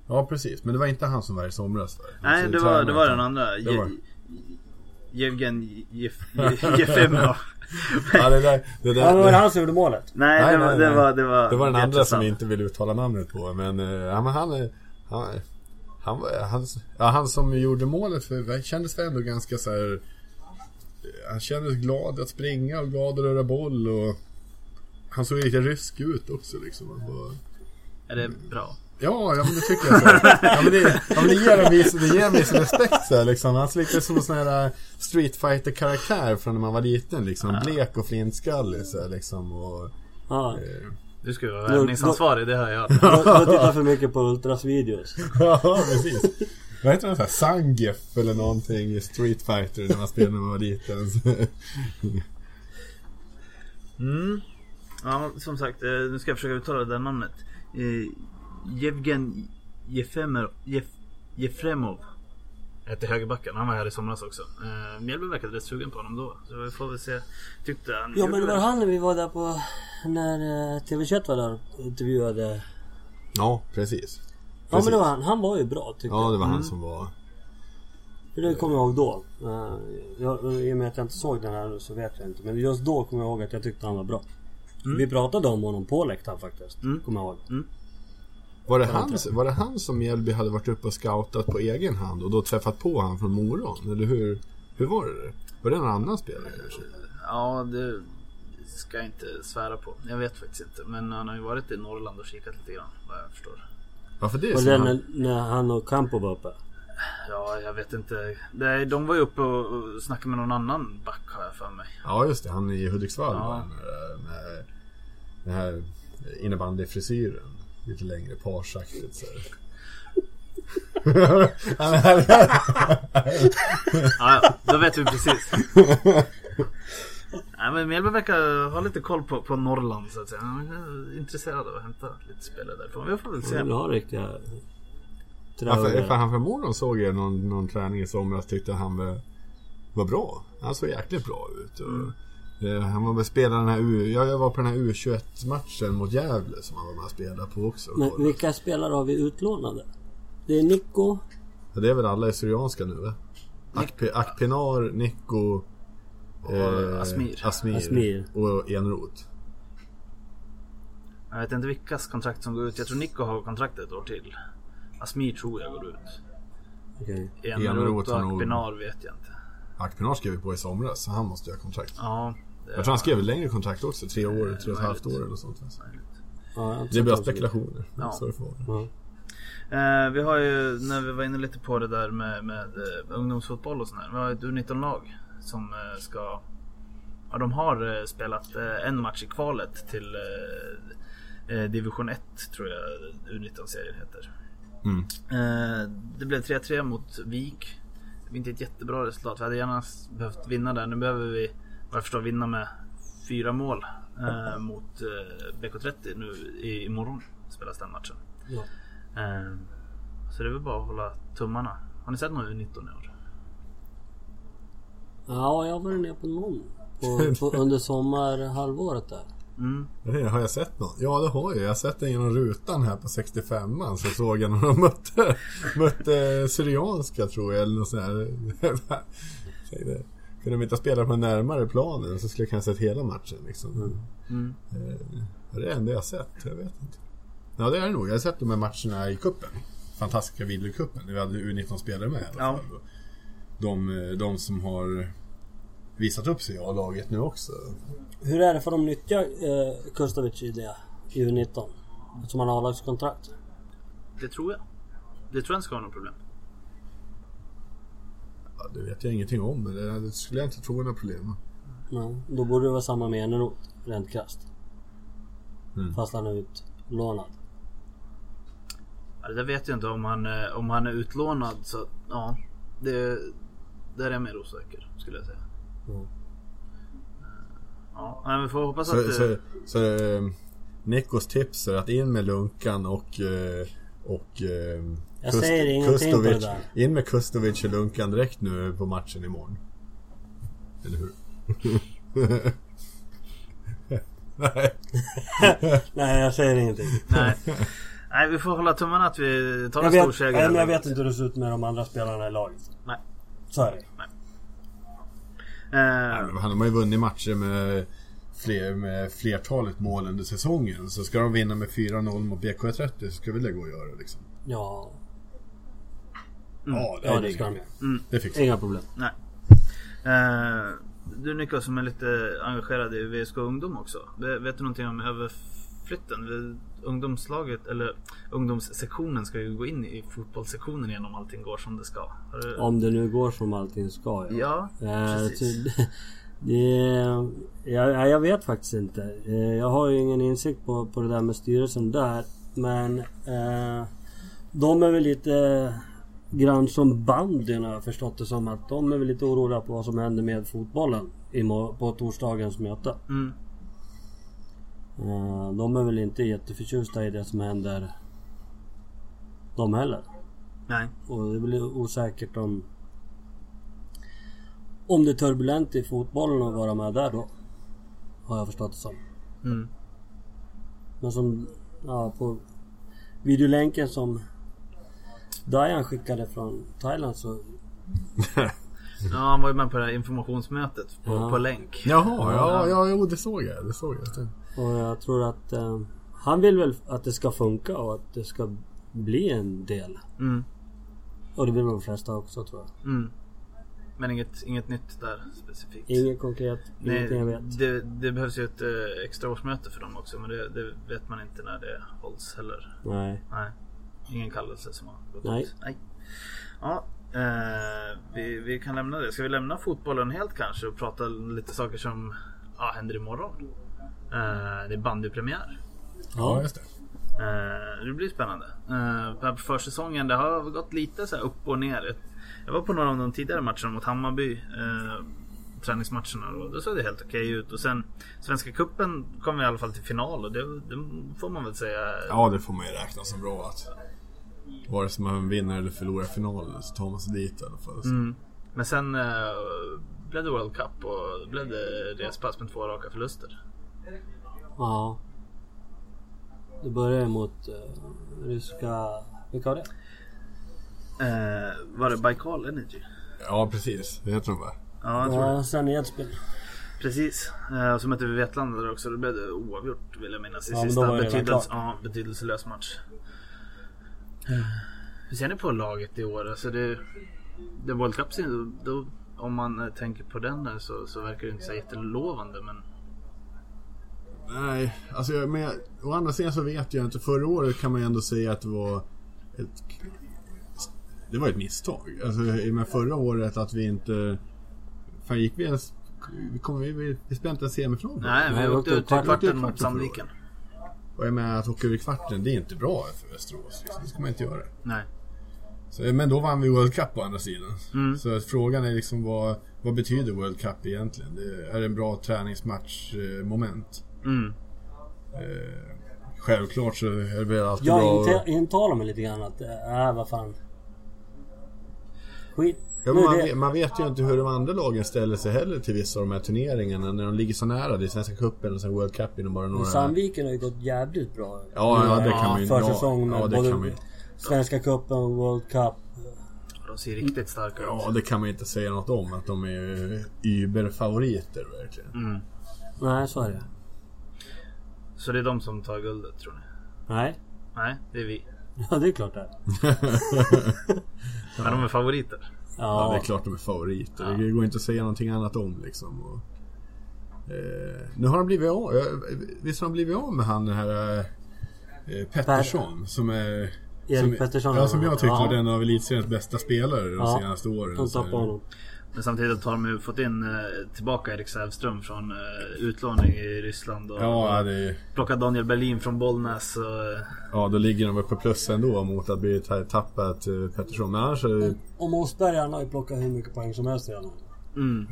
Ja, precis. Men det var inte han som var i somras va? Nej, Så det var, det var den andra. Det Jevgen Jef- Je- Jefimov. Ja, det där, det där, Ja, men var det det, han som gjorde målet? Nej, Nej, det, var, nej, det, var, det var det var den andra som vi inte vill uttala namnet på. Men, eh, ja, men han, är- han, han, var- han, ja, han som gjorde målet för, kändes väl ändå ganska så här. Han kändes glad att springa och glad att röra boll och han såg lite rysk ut också liksom. Han var, Är det bra? Ja, ja men det tycker jag. Så. Ja, men det, ja, men det ger en viss, det ger en viss respekt så här, liksom. Han ser lite som en sån här äh, Street fighter karaktär från när man var liten liksom. Blek och flintskallig så här, liksom. Och, Ja. eh, Du ska ju vara värvningsansvarig, det hör jag. Du har tittat för mycket på Ultras videos. ja, precis. Vad heter den? Zangief eller någonting i Street fighter när man spelade när man var liten. Så. Mm. Ja, som sagt, eh, nu ska jag försöka uttala det där namnet. Eh, Jevgen Jefemer, Jef, Jefremov hette högerbacken. Han var här i somras också. Eh, Mjällby verkade rätt sugen på honom då. Så vi får väl se. Tyckte han Ja men det var han när vi var där på... När eh, TV21 var där och intervjuade... Ja, precis. Ja men det var han. Han var ju bra tyckte Ja, jag. det var han som var... För det kommer jag ihåg då. Eh, jag, I och med att jag inte såg den här så vet jag inte. Men just då kommer jag ihåg att jag tyckte han var bra. Vi pratade om honom på läktaren faktiskt. Mm. Kommer jag ihåg. Var det, han, var det han som Mjällby hade varit uppe och scoutat på egen hand och då träffat på han från Moron? Eller hur, hur var det? Var det någon annan spelare kanske? Ja, det ska jag inte svära på. Jag vet faktiskt inte. Men han har ju varit i Norrland och kikat lite grann vad jag förstår. Ja, för det är Och det han, när, han och Campo var uppe. Ja, jag vet inte. Det, de var ju uppe och, snackade med någon annan back har jag för mig. Ja just det, han i Hudiksvall Ja. var med, den här innebandyfrisyren. Lite längre parsaktigt så här. Ja, då vet vi precis. Nej, men Mjällby verkar ha lite koll på, på Norrland så att säga. Han är intresserad av att hämta lite spelare därifrån. Vi får väl Han se. vill ha riktiga... Ja, för, han Moron såg jag någon, någon träning i somras tyckte han var, var bra. Han såg jäkligt bra ut. Och, eh, han var med och spelade den här U, ja, jag var på den här U21 matchen mot Gävle som han var med och spelade på också. Men vilka spelare har vi utlånade? Det är Nico. Ja, det är väl alla i Syrianska nu va? Akp- Akpinar, Nico, Och Asmir. Asmir, Asmir. och Enroth. Jag vet inte vilkas kontrakt som går ut. Jag tror Nico har kontrakt ett år till. Asmir tror jag går ut. Eneroth har och nog- Akpinar vet jag inte. Akpinar skrev ju på i somras så han måste ju ha kontrakt. Ja, Jag tror han skrev ett längre kontrakt också, tre år, tre och ett halvt år eller sånt. Ja, inte Det är bara spekulationer. Ja. Så det får. Ja. Eh, vi har ju, när vi var inne lite på det där med, med eh, ungdomsfotboll och sånt där. Vi har ett U19-lag som eh, ska... Ja, de har eh, spelat eh, en match i kvalet till Division 1 tror jag U19-serien heter. Mm. Det blev 3-3 mot Vik. Det var inte ett jättebra resultat. Vi hade gärna behövt vinna där. Nu behöver vi, vad jag förstår, vinna med fyra mål eh, mot eh, BK30 nu i, imorgon spelas den matchen. Ja. Eh, så det är väl bara att hålla tummarna. Har ni sett någon U19 i år? Ja, jag har varit nere på någon. På, på, under sommarhalvåret där. Mm. Har jag sett någon? Ja det har jag. Jag har sett den genom rutan här på 65an. Så såg jag när de mötte, mötte Syrianska tror jag. Eller något sånt här. Kunde de inte ha spelat på närmare planen så skulle jag kanske sett hela matchen liksom. Mm. Eh, Det är det enda jag har sett. Jag vet inte. Ja det är det nog. Jag har sett de här matcherna i kuppen. Fantastiska Videocupen. Vi hade U19-spelare med i alla Ja. De, de som har visat upp sig i A-laget nu också. Hur är det? Får de nyttja eh, Kustovic i det? I U19? Som han har A-lagskontrakt? Det tror jag. Det tror jag inte ska vara något problem. Ja, det vet jag ingenting om. Men det, det skulle jag inte tro är några problem. Nej, då borde det vara samma med Eneroth, rent krasst. Mm. Fast han är utlånad. Ja, det vet jag inte om han, eh, om han är utlånad så ja. Det, där är jag mer osäker skulle jag säga. Mm. Ja, men vi får hoppas Så, att... så, eh, så eh, Nikos tips är att in med Lunkan och eh, och eh, Jag säger ingenting på det där. In med Kustovic och Lunkan direkt nu på matchen imorgon. Eller hur? Nej. Nej, jag säger ingenting. Nej. Nej, vi får hålla tummarna att vi tar en Jag stor vet, seger. nej, men jag vet inte hur det ser ut med de andra spelarna i laget. Nej. Så är det. Eh, Han har ju vunnit matcher med, fler, med flertalet mål under säsongen. Så ska de vinna med 4-0 mot BK30 så ska väl det gå att göra liksom. Ja, Ja, ja är det ska de. Det fixar Inga problem. nej. Eh, du Niklas som är lite engagerad i VSK Ungdom också. Vet du någonting om överflytten? Vi- Ungdomslaget, eller ungdomssektionen ska ju gå in i fotbollssektionen igen om allting går som det ska. Du... Om det nu går som allting ska. Ja, Eh, precis. det, jag, jag- vet faktiskt inte. Eh, Jag har ju ingen insikt på, på det där med styrelsen där. Men eh, de är väl lite grann som bandyn har jag förstått det som. Att de är väl lite oroliga på vad som händer med fotbollen på torsdagens möte. Mm. Eh, de är väl inte jätteförtjusta i det som händer de heller. Nej. Och det blir osäkert om... Om det är turbulent i fotbollen att vara med där då. Har jag förstått det som. Mm. Men som... Ja, på videolänken som Dayan skickade från Thailand så... Ja, han var ju med på det här informationsmötet på, Ja. på länk. Jaha, ja, ja, jo, det såg jag. Det såg jag. Och jag tror att... Eh, han vill väl att det ska funka och att det ska bli en del. Mm. Och det vill de flesta också tror jag. Mm. Men inget, inget nytt där specifikt. Inget konkret, ingenting jag Nej, vet. det, det behövs ju ett eh, extra årsmöte för dem också men det, det vet man inte när det hålls heller. Nej. Nej. Ingen kallelse som har gått Nej. ut. Nej. Ja, eh, vi, vi kan lämna det. Ska vi lämna fotbollen helt kanske och prata lite saker som ja, händer imorgon? Eh, det är bandypremiär. Ja, just det. Eh, det blir spännande. Eh, på försäsongen det har gått lite så här upp och ner. Jag var på några av de tidigare matcherna mot Hammarby. Träningsmatcherna och då såg det helt okej ut. Och sen Svenska Kuppen kom vi i alla fall till final och det, det får man väl säga. Ja, det får man ju räkna som bra att vare sig man vinner eller förlorar finalen så tar man sig dit i alla fall. Mm. Men sen blev det World Cup och blev det respass med två raka förluster. Ja. Det börjar mot uh, ryska... Vilka var det? Eh, var det Baikal Energy? Ja, precis. Det heter de va? Ja, jag tror det. Ja, sen Edsbyn. Precis. Eh, och så mötte vi Vetlanda där också. Då blev det oavgjort vill jag minnas. I Ja, sista klart. ja, betydelselös match. Hur ser ni på laget i år? Alltså det, det World Cup, då, om man tänker på den där så, så verkar det inte så jättelovande. Men Nej, alltså jag- men jag, å andra sidan så vet jag inte. Förra året kan man ju ändå säga att det var ett... Det var ett misstag. Alltså med förra året att vi inte... Fan gick vi ens... Vi, kom, vi, vi, vi spelade inte en semifinal. nej, Nej, vi åkte ut i kvart- kvarten kvart mot Sandviken. Och jag menar att åka över kvarten, det är inte bra för Västerås. Liksom. Det ska man inte göra. Nej. Så, men då vann vi World Cup på andra sidan. Mm. Så frågan är liksom vad, vad betyder World Cup egentligen? Det är en bra träningsmatch eh, moment. Mm. Eh, självklart så är det väl alltid Jag bra inte, intalar mig lite grann att, äh vad fan. Skit. Ja, men man, det- vet, man vet ju inte hur de andra lagen ställer sig heller till vissa av de här turneringarna när de ligger så nära. Det är Svenska cupen och sen World Cup inom bara några... Sandviken har ju gått jävligt bra. Ja, ja, det kan man ju- Försäsong med ja, det både kan man ju. Svenska cupen och World Cup. De ser riktigt starka ut. Ja, det kan man inte säga något om. Att de är Uber-favoriter verkligen. Mm. Nej, så är det. Så det är de som tar guldet tror ni? Nej. Nej, det är vi. Ja, det är klart det är. Men de är favoriter. Ja, Ja, det är klart de är favoriter. Det går inte att säga någonting annat om liksom. Och, eh, nu har de blivit av, eh, visst har de blivit av med han den här eh, Pettersson som är... Erik som, Pettersson. Ja, som jag tyckte Ja. var den av elitseriens bästa spelare de Ja. senaste åren. de tappade honom. Men samtidigt har de ju fått in eh, tillbaka Erik Sävström från eh, utlåning i Ryssland. Och, Ja, det, plockat Daniel Berlin från Bollnäs. Och, ja, då ligger de väl på plus ändå mot att bli ta- tappat eh, Pettersson. Men annars är. Och Mossberg han har ju plockat hur mycket poäng som helst redan. mm.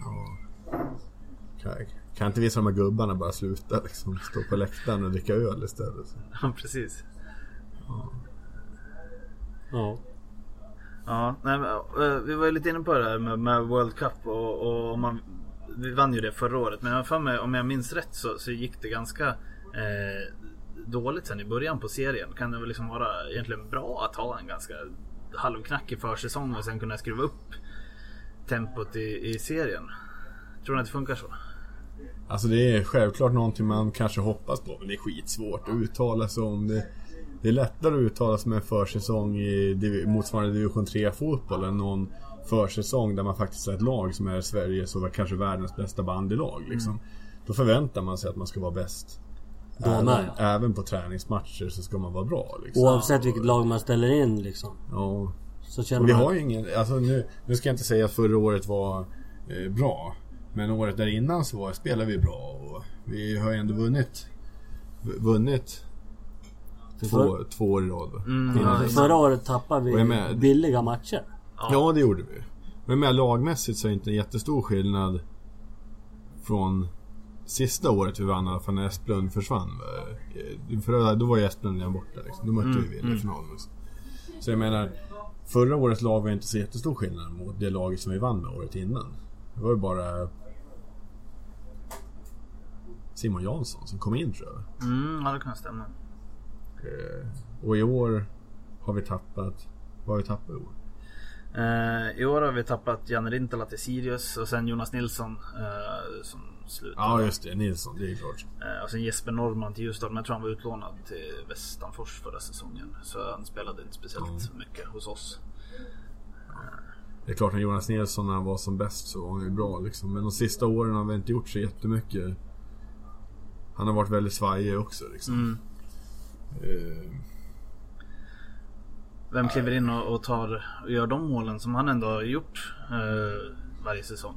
Kan, kan inte vissa de här gubbarna bara sluta liksom? Stå på läktaren och dricka öl istället. Ja, precis. Ja. Ja, nej, men, eh, vi var ju lite inne på det här med, med World Cup och, och man, vi vann ju det förra året. Men jag har för mig, om jag minns rätt så, så gick det ganska eh, dåligt sen i början på serien. Kan det väl liksom vara egentligen bra att ha en ganska halvknackig försäsong och sen kunna skruva upp tempot i, i serien? Tror ni att det funkar så? Alltså det är självklart någonting man kanske hoppas på, men det är skitsvårt att uttala sig om. Det, det är lättare att uttala sig med en försäsong i motsvarande division 3 fotboll än någon försäsong där man faktiskt är ett lag som är Sveriges och kanske världens bästa bandylag. Liksom. Då förväntar man sig att man ska vara bäst. Då även, med, även på träningsmatcher så ska man vara bra. Liksom. Oavsett vilket lag man ställer in liksom. Ja. Så känner Och vi man... har ju ingen, alltså nu, nu ska jag inte säga att förra året var eh, bra. Men året där innan så var, spelade vi bra och vi har ju ändå vunnit Vunnit två, för, två år i rad va? Mm, ja, förra året tappade vi med. billiga matcher. Ja det gjorde vi. Men med lagmässigt så är det inte en jättestor skillnad från sista året vi vann i alla fall när Esplund försvann. Eh, För då var ju Esplund redan borta liksom. Då mötte Mm, vi Villa i finalen. Liksom. Så jag menar, förra årets lag var inte så jättestor skillnad mot det laget som vi vann med året innan. Det var ju bara Simon Jansson som kom in tror jag. Mm, ja, det kan stämma. Eh, Och i år har vi tappat, vad har vi tappat i år? Eh, I år har vi tappat Janne Rintala till Sirius och sen Jonas Nilsson eh, som slutar. Ja just det, Nilsson, det är klart. Eh, och sen Jesper Norrman till Ljusdal. Men jag tror han var utlånad till Västanfors förra säsongen. Så han spelade inte speciellt mycket hos oss. Det är klart när Jonas Nilsson när han var som bäst så var han ju bra liksom. Men de sista åren har vi inte gjort så jättemycket. Han har varit väldigt svajig också liksom. Mm. Eh, Vem kliver in och, och tar och gör de målen som han ändå har gjort eh, varje säsong?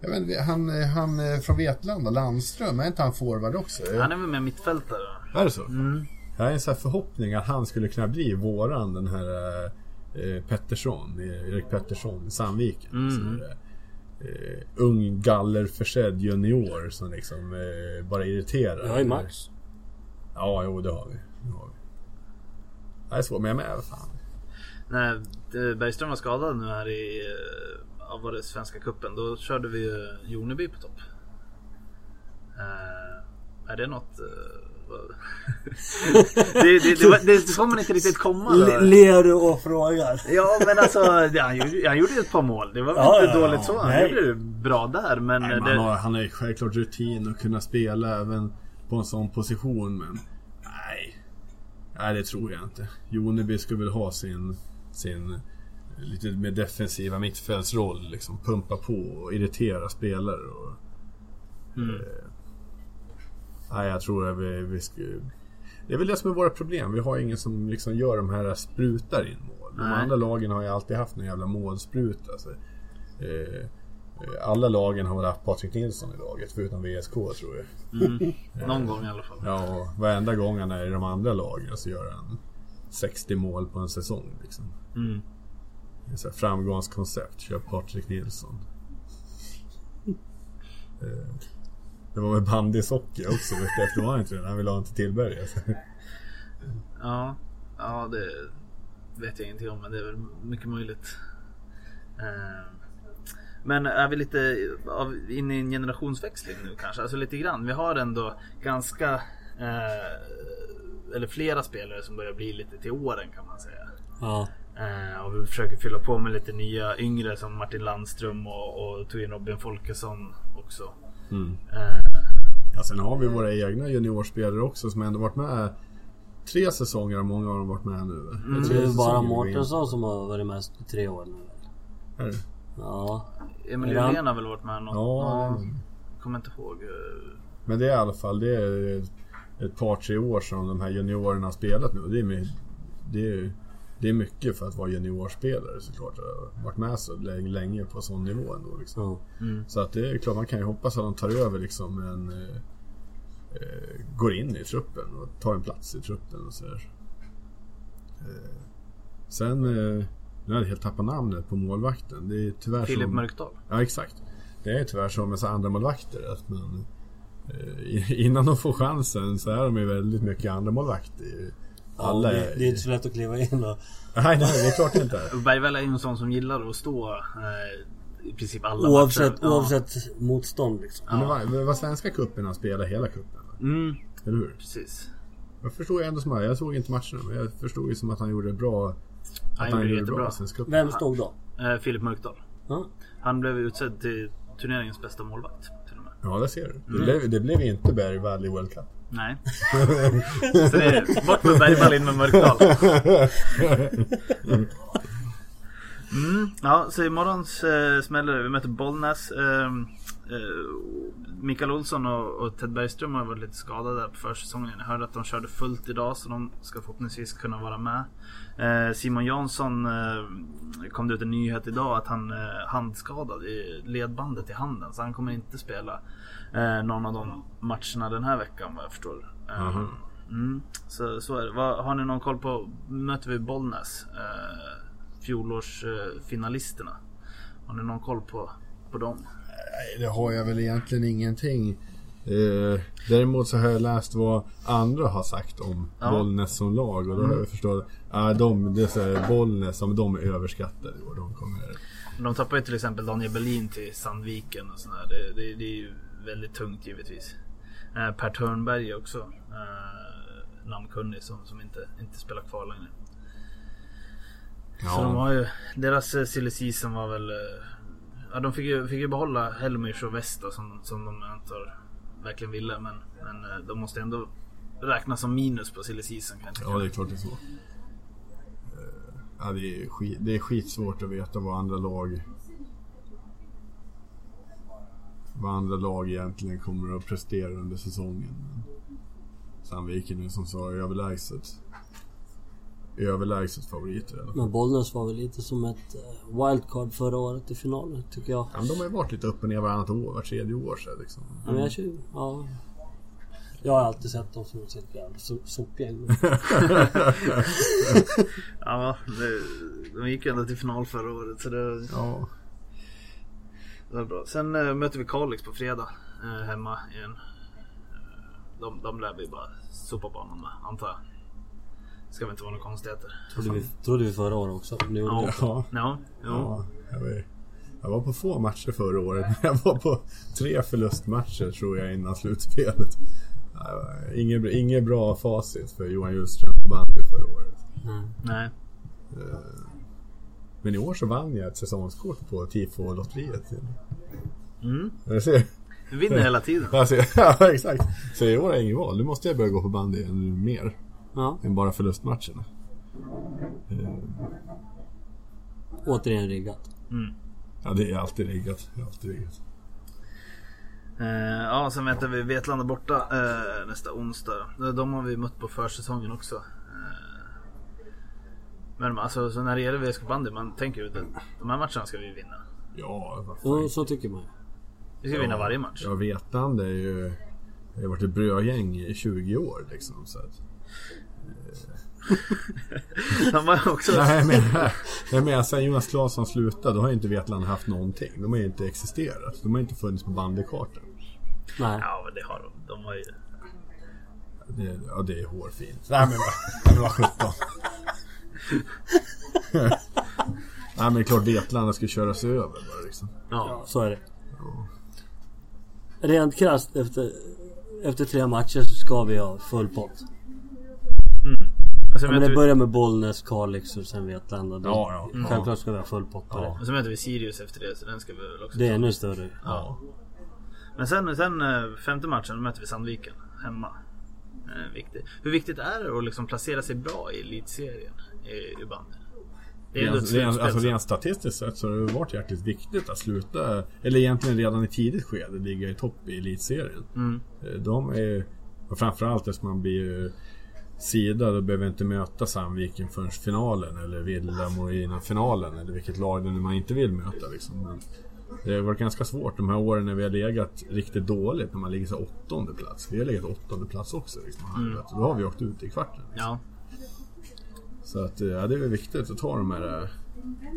jag vet, han, han är från Vetlanda, Landström, är inte han forward också? Han är väl med mittfältare? Är det så? Mm. Jag har en sån här förhoppning att han skulle kunna bli våran den här eh, Pettersson, eh, Erik Pettersson i Sandviken. Mm. Så, eh, ung gallerförsedd junior som liksom eh, bara irriterar. Har ju Max. Ja, jo det har vi. Det, har vi. Det är svårt, men jag menar fan. När eh, Bergström var skadad nu här i eh, ja, var det Svenska Cupen Då körde vi ju Joneby på topp. Eh, är det något... eh, vad- det, det, det, var- det, så man inte riktigt komma. Le- Ler du och frågar? Ja men alltså han, gjorde, han gjorde ju ett par mål. Det var Ja, inte ja, dåligt så. Han Nej. gjorde det bra där men... Nej, han, har, han har ju självklart rutin att kunna spela även på en sån position, men nej. Nej, det tror jag inte. Joneby skulle väl ha sin, sin lite mer defensiva mittfältsroll. Liksom pumpa på och irritera spelare. Och, Mm. eh, nej, jag tror att vi, vi skulle... Det är väl det som är våra problem. Vi har ingen som liksom gör de här sprutar in mål. De Nej. andra lagen har ju alltid haft en jävla målspruta. Alltså. Eh, alla lagen har väl haft Patrik Nilsson i laget förutom VSK tror jag. mm, någon gång i alla fall. Ja, och varenda gång han är i de andra lagen så gör han 60 mål på en säsong. Liksom. Mm. Det är så här framgångskoncept. Kör Patrik Nilsson. Eh, Det var väl bandysocker också vet efter var inte det? Han ville ha en till Tillberg. Alltså. Ja, ja det vet jag ingenting om men det är väl mycket möjligt. Eh, men är vi lite av, inne i en generationsväxling nu kanske? Alltså lite grann. Vi har ändå ganska eh, eller flera spelare som börjar bli lite till åren kan man säga. Ja. Eh, och vi försöker fylla på med lite nya yngre som Martin Landström och, och tog in Robin Folkesson också. Mm. Eh, Ja, sen har vi våra egna juniorspelare också som ändå varit med tre säsonger och många av dem varit med nu. Mm. Det är ju bara. Mårtensson som har varit med i tre år nu. Är det? Ja. Emil Är det han? Julén har väl varit med något? Ja, Kommer inte ihåg. eh, men det är i alla fall det är ett par tre år som de här juniorerna har spelat nu. Det är, my- det är, det är mycket för att vara juniorspelare såklart. Jag har varit med så länge, på sån nivå ändå. Liksom. Mm. Så att det är klart man kan ju hoppas att de tar över liksom en... Eh, eh, går in i truppen och tar en plats i truppen och sådär. Eh, sen... Eh, nu har jag helt tappat namnet på målvakten. Det är tyvärr Filip som... Mörkdal. Ja exakt. Det är tyvärr så med andra målvakter att man... Eh, innan de får chansen så är de ju väldigt mycket andra målvakter. Alla ja, det, det är inte så lätt att kliva in och... Nej, nej, det är klart inte Bergvall är ju en sån som gillar att stå eh, i princip alla Oavsett, matcher. Ja. oavsett motstånd liksom. Men det var, det var svenska cupen han spelade hela cupen. Mm, Eller hur? precis. Jag förstod ju ändå som att, jag såg inte matcherna men jag förstod ju som att han gjorde det bra. Han gjorde det jättebra. cupen. Vem stod då? Eh, Filip Mörkdal. Ja. Han blev utsedd till turneringens bästa målvakt. Till och med. Ja, det ser du. Det, Mm. blev, det blev inte Bergvall i World Cup. Nej. Så det är bort med Bergvall, in med Mörkdal. Mm, ja, så imorgon eh, smäller det. Vi möter Bollnäs. Eh, Mikael Olsson och, Ted Bergström har varit lite skadade på försäsongen. Jag hörde att de körde fullt idag så de ska förhoppningsvis kunna vara med. Eh, Simon Jansson eh, kom det ut en nyhet idag att han är eh, handskadad i ledbandet i handen. Så han kommer inte spela eh, någon av de matcherna den här veckan vad jag förstår. Eh, Mhm. mm, så, så är det. Har ni någon koll på, möter vi Bollnäs? Eh, fjolårsfinalisterna. Har ni någon koll på, på dem? Nej, det har jag väl egentligen ingenting. Eh, däremot så har jag läst vad andra har sagt om Ja. Bollnäs som lag och då har jag förstått att de, det är Bollnäs, som de är överskattade och de kommer... De tappar ju till exempel Daniel Berlin till Sandviken och sådär. Det, det, det är ju väldigt tungt givetvis. Eh, per Törnberg också eh, namnkunnig som, som inte, inte spelar kvar längre. Så de har ju, deras eh, silly season var väl... Ja, de fick ju, fick ju behålla Helmich och Vesta som, som de antar verkligen ville. Men, men eh, de måste ändå räknas som minus på silly season kan jag tycka. Ja, det är klart det är så. Eh, ja, det, är skit, det är skitsvårt att veta vad andra lag vad andra lag egentligen kommer att prestera under säsongen. Sandviken är som sa överlägset överlägset favoriter. Men Bollnäs var väl lite som ett eh, wildcard förra året i finalen tycker jag. Ja, men de har ju varit lite upp och ner varannat år, var tredje år sedan liksom. Ja, men jag, känner- ja. jag har alltid sett dem som ett jävla so- sopgäng. Ja, det, de gick ju ända till final förra året så det, Ja. det var bra. Sen äh, möter vi Kalix på fredag eh, hemma igen. De, de lär vi bara sopa banan med antar jag. Ska väl inte vara några konstigheter. trodde, vi, trodde vi förra året också. Det gjorde Ja. Ja. Ja, ja jag, var, på få matcher förra året. men Jag var på tre förlustmatcher tror jag innan slutspelet. Inget, inget bra facit för Johan Hjulström på bandy förra året. Nej. Nej. Men i år så vann jag ett säsongskort på tifo-lotteriet. Mm. Jag ser. Vi vinner hela tiden. Alltså, ja, exakt. Så i år har jag inget val. Nu måste jag börja gå på bandy ännu mer Ja, än bara förlustmatcherna. Eh, återigen riggat. Mm. Ja, det är alltid riggat. Det är alltid riggat. Eh, ja, sen möter vi Vetlanda borta eh, nästa onsdag. De har vi mött på försäsongen också. Eh, men alltså, så när det gäller VSK bandy, man tänker ju att de här matcherna ska vi vinna. Ja. Ja, så tycker man. Vi ska vinna varje match. Ja, Vetlanda är ju... Det har varit ett brödgäng i 20 år liksom. Så att, De var också... nej, menar, jag menar sen Jonas Claesson slutade, då har ju inte Vetlanda haft någonting. De har ju inte existerat. De har inte funnits på bandykartan. Nej. Ja, men det har de. De har ju... Det, ja, det är hårfint. Nej men, men vad sjutton. Nej men det är klart Vetlanda ska köras över bara liksom. Ja, så är det. Rent krasst efter, efter tre matcher så ska vi ha full pott. Ja, men det vi, börjar med Bollnäs, Kalix och sen Vetlanda. Ja, ja. Självklart ska vi ha full pott på det. och sen möter vi Sirius efter det, så den ska vi väl också Det är ta. ännu större. Ja. Men sen, sen eh, femte matchen, då möter vi Sandviken hemma. Eh, viktigt. Hur viktigt är det att liksom placera sig bra i elitserien i, i bandy? Det är ändå ett Rent, rent, alltså så- rent statistiskt sett så har det varit jäkligt viktigt att sluta, eller egentligen redan i tidigt skede, ligga i topp i elitserien. Mm. Eh, De är, och framförallt eftersom man blir ju sida, då behöver inte möta Sandviken förrän finalen eller Villamo innan finalen eller vilket lag det nu man inte vill möta liksom. Men det har varit ganska svårt de här åren när vi har legat riktigt dåligt, när man ligger så åttonde plats. Vi har legat åttonde plats också liksom. Då har vi åkt ut i kvarten. Ja. Så att, ja, det är väl viktigt att ta de här eh,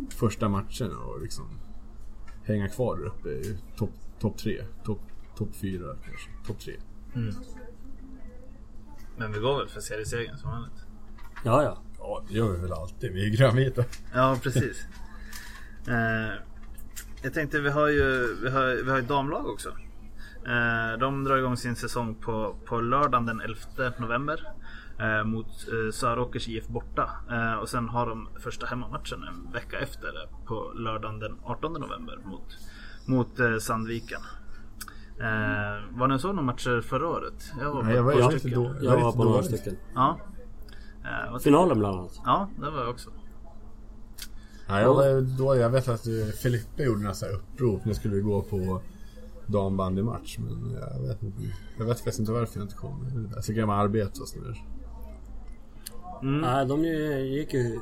första matcherna och liksom hänga kvar där uppe i topp top tre, topp top fyra kanske, topp tre. Men vi går väl för seriesegern som vanligt. Ja, ja. Ja, det gör vi väl alltid. Vi är grönvita. Ja, precis. eh, jag tänkte vi har ju vi har, vi har ett damlag också. Eh, de drar igång sin säsong på, på lördagen den 11 november. Eh, mot eh, Söråkers IF borta. Eh, och sen har de första hemmamatchen en vecka efter det, på lördagen den 18 november mot, mot eh, Sandviken. Eh, var ni så några matcher förra året? Jag var på Nej, jag var inte stycken. då. Jag var riktigt på några stycken. Ja. Eh, vad- Finalen bland annat. Ja, det var jag också. Nej, jag, var, då, jag vet att Filippa gjorde några upprop. Nu skulle vi gå på dambandymatch. Men jag vet inte. Jag vet faktiskt inte varför jag inte kom. Jag tycker jag var arbete och sådär. Mm. Nej, de gick ju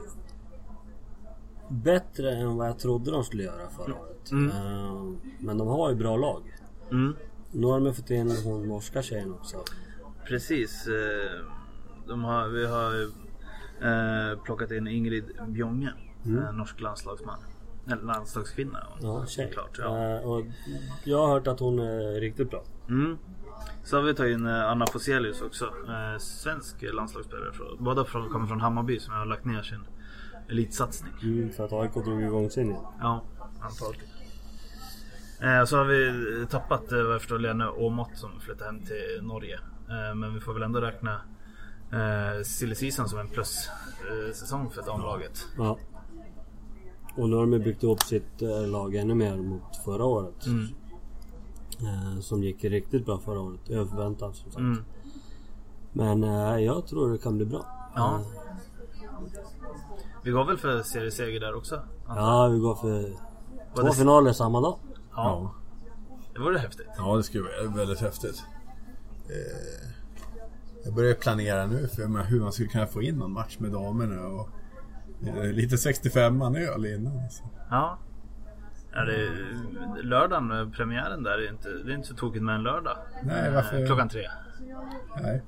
bättre än vad jag trodde de skulle göra förra året. Eh, Men de har ju bra lag. Mm. Nu har de fått in hon norska tjejen också. Precis. eh, De har, vi har eh, plockat in Ingrid Bjonge. eh, Norsk landslagsman. Eller landslagskvinna. Ja, tjej. Såklart, ja. Eh, och jag har hört att hon är riktigt bra. Mm. Så har vi tagit in Anna Foselius också. Svensk landslagsspelare. Båda kommer från Hammarby som har lagt ner sin elitsatsning. Mm, för att AIK drog igång sin igen. Ja, antagligen. Eh, så har vi tappat eh, vad jag förstår Lene Åmot som flyttade hem till Norge. Eh, men vi får väl ändå räkna eh, silly season som en plus eh, säsong för damlaget. Ja. Och nu har de byggt upp sitt eh, lag ännu mer mot förra året. Mm. Eh, som gick riktigt bra förra året. Över förväntan som sagt. Mm. Men eh, jag tror det kan bli bra. Ja. Eh, Vi går väl för serieseger där också? ja, vi går för två finaler samma dag. Ja. Det vore häftigt. Ja, det skulle vara väldigt häftigt. Eh, jag börjar planera nu för hur man skulle kunna få in någon match med damerna och eh, lite 65-man öl innan. Alltså. Ja. ja det är, lördagen, eh, premiären där, är inte, det är inte så tokigt med en lördag. Nej, Eh, varför- Klockan tre. Nej.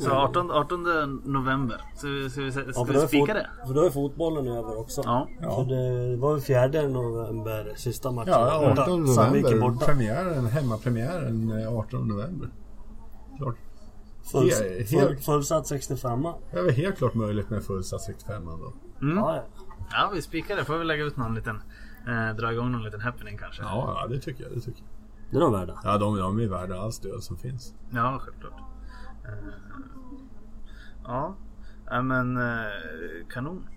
Så 18, 18 november. Så, vi- så vi, ska Ja, vi spika fot- det? för då är fotbollen över också. Ja. Så det var ju 4 november sista matchen. Ja, 18 Sandviken november. borta. Premiären, hemmapremiären eh, 18 november. Klart. Full, Helt- full, helt- fullsatt 65 Det är väl helt klart möjligt med fullsatt 65 då. Mm. Ja, ja. Ja, vi spikar det. Får vi lägga ut någon liten... Eh, dra igång någon liten happening kanske. Ja, ja det tycker jag. Det tycker jag. Det är de värda. Ja, de, de är värda all stöd som finns. Ja, självklart. Eh, ja, ja men eh, kanon.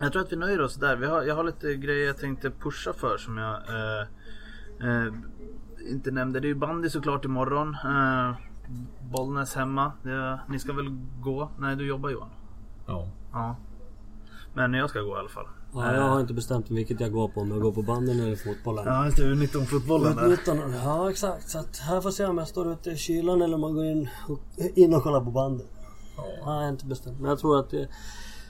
Jag tror att vi nöjer oss där. Vi har, jag har lite grejer jag tänkte pusha för som jag eh, eh, inte nämnde. Det är ju bandy såklart imorgon. Eh, Bollnäs hemma. Det, ni ska väl gå? Nej, du jobbar Johan. Ja. Ja. Men jag ska gå i alla fall. Ja, jag har inte bestämt vilket jag går på. Om jag går på bandyn eller fotbollen. Ja, just det. U19-fotbollen där. Utan, ja exakt. Så att här får se om jag står ute i kylan eller om man går in och, in och kollar på bandet. Ja, jag har inte bestämt. Men jag tror att det,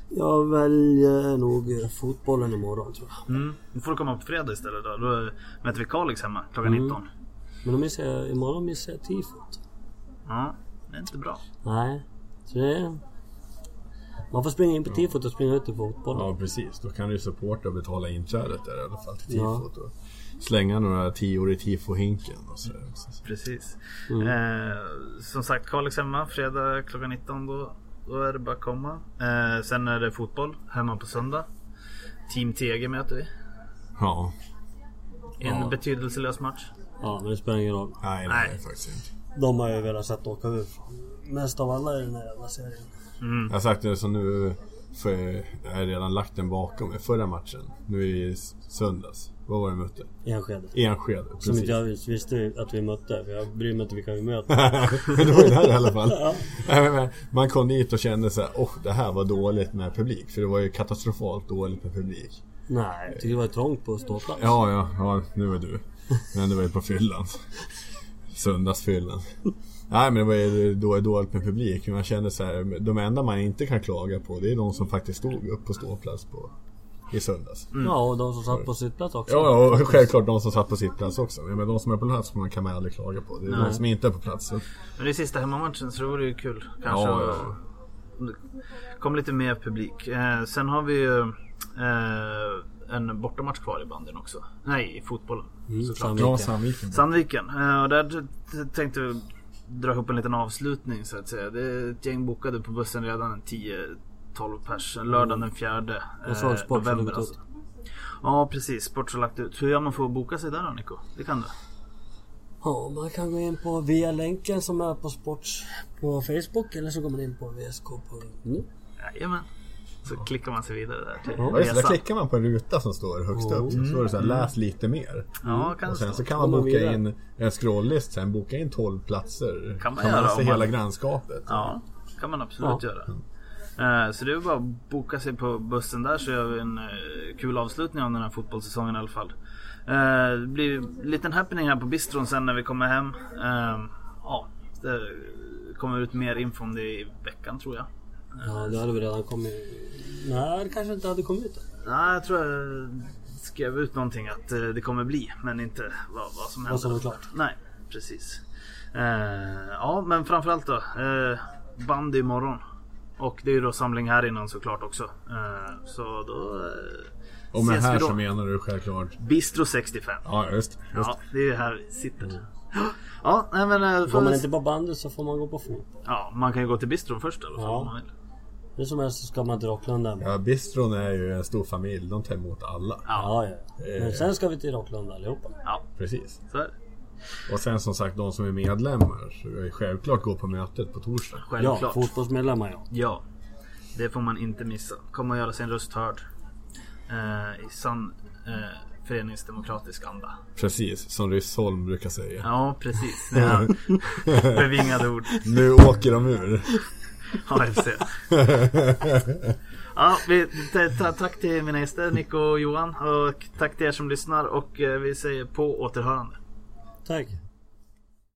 jag väljer nog fotbollen imorgon tror jag. Mm. Nu får du komma på fredag istället då. Då möter vi Kalix hemma klockan Mm. 19. Men då missar jag, imorgon missar jag tifot. Ja, det är inte bra. Nej. Så det. Man får springa in på tifot och springa ut till fotbollen. ja, precis. Då kan du supporta och betala inträdet där i alla fall till Ja. tifot. Och slänga några tior i tifohinken och sådär. Precis. Mm. Eh, som sagt, Kalix hemma fredag klockan 19. Då, då är det bara att komma. Eh, sen är det fotboll hemma på söndag. Team TG möter vi. Ja. En Ja. betydelselös match. Ja, men det spelar ingen roll. Nej, Nej. är faktiskt inte. De har ju velat sett åka ut. Mest av alla i den här jävla serien. Mm. Jag har sagt det så nu för jag har redan lagt den bakom mig. Förra matchen, nu i söndags. Vad var det vi mötte? Enskede. Enskede, Som precis. inte jag vis- visste att vi mötte. För jag bryr mig inte vilka vi möter. men det var ju där i alla fall. Ja. Nej, men Man kom dit och kände så här, åh det här var dåligt med publik. För det var ju katastrofalt dåligt med publik. Nej, jag tycker det var trångt på ståplats. Ja, ja, ja, nu är du. Men det var ju på fyllan. Söndagsfyllan. Nej men det var ju då dåligt med publik. Man kände så här, de enda man inte kan klaga på det är de som faktiskt stod upp på ståplats på, i söndags. Ja, och de som satt på sittplats också. Ja, ja, och självklart de som satt på sitt plats också. Men de som är på plats man kan man aldrig klaga på. Det är de som inte är på plats. Så. Men det är sista hemmamatchen så det vore ju kul. Kanske Ja, att- ja. det kom lite mer publik. Eh, sen har vi ju eh, en bortamatch kvar i banden också. Nej, i fotbollen. Mm. Sandviken. Ja, Sandviken. Sandviken. Eh, och där tänkte jag dra ihop en liten avslutning så att säga. Det är ett gäng bokade på bussen redan 10-12 pers. Lördagen den 4 Jag eh, såg Sport som november alltså. ut. Ja precis, Sport har lagt ut. Hur gör man för att boka sig där då Nico? Det kan du? Ja, man kan gå in på via länken som är på Sports på Facebook eller så går man in på vsk.nu. Jajamän. Så klickar man sig vidare där till Ja, Ja, just det, där resan. klickar man på en ruta som står högst upp. Så står det så här, läs lite mer. Ja, kan Och sen så kan man boka in en scrolllist sen, boka in 12 platser. Kan man Ta göra med sig om man- hela grannskapet. Ja, kan man absolut göra. Eh, Så det är bara att boka sig på bussen där så gör vi en eh, kul avslutning av den här fotbollssäsongen i alla fall. Eh, Det blir en liten happening här på bistron sen när vi kommer hem. Ja, det kommer ut mer info om det i veckan tror jag. Ja, det hade vi redan kommit... Nej, det kanske inte hade kommit ut. Nej, jag tror jag skrev ut någonting att eh, det kommer bli, men inte vad, vad som händer. Vad som är klart. Nej, precis. Eh, ja, men framförallt då. Eh, bandy imorgon. Och det är ju då samling här innan såklart också. Eh, så då eh, Och med ses här vi då. så menar du självklart... Bistro 65. Ja, just, just. Ja, det är ju här vi sitter. Ja, nej men... eh, Går får man inte på bandet så får man gå på fotboll. Ja, man kan ju gå till bistron först i alla fall Ja. om man vill. Hur som helst så ska man till Rocklunda. Ja, Ja, bistron är ju en stor familj. De tar emot alla. ja. Men sen ska vi till Rocklunda allihopa. Ja, Precis. så är det. Och sen som sagt, de som är medlemmar. Så är självklart gå på mötet på torsdag. Ja, Självklart. fotbollsmedlemmar ja. Ja, det får man inte missa. Komma och göra sin röst hörd. Eh, I sann eh, föreningsdemokratisk anda. Precis, som Ryssholm brukar säga. Ja, precis. Ja. Bevingade ord. Nu åker de ur. Ja, jag ser. Ja, vi, ta, tack till mina gäster Nico och Johan. Och tack till er som lyssnar. Och eh, vi säger på återhörande. Tack.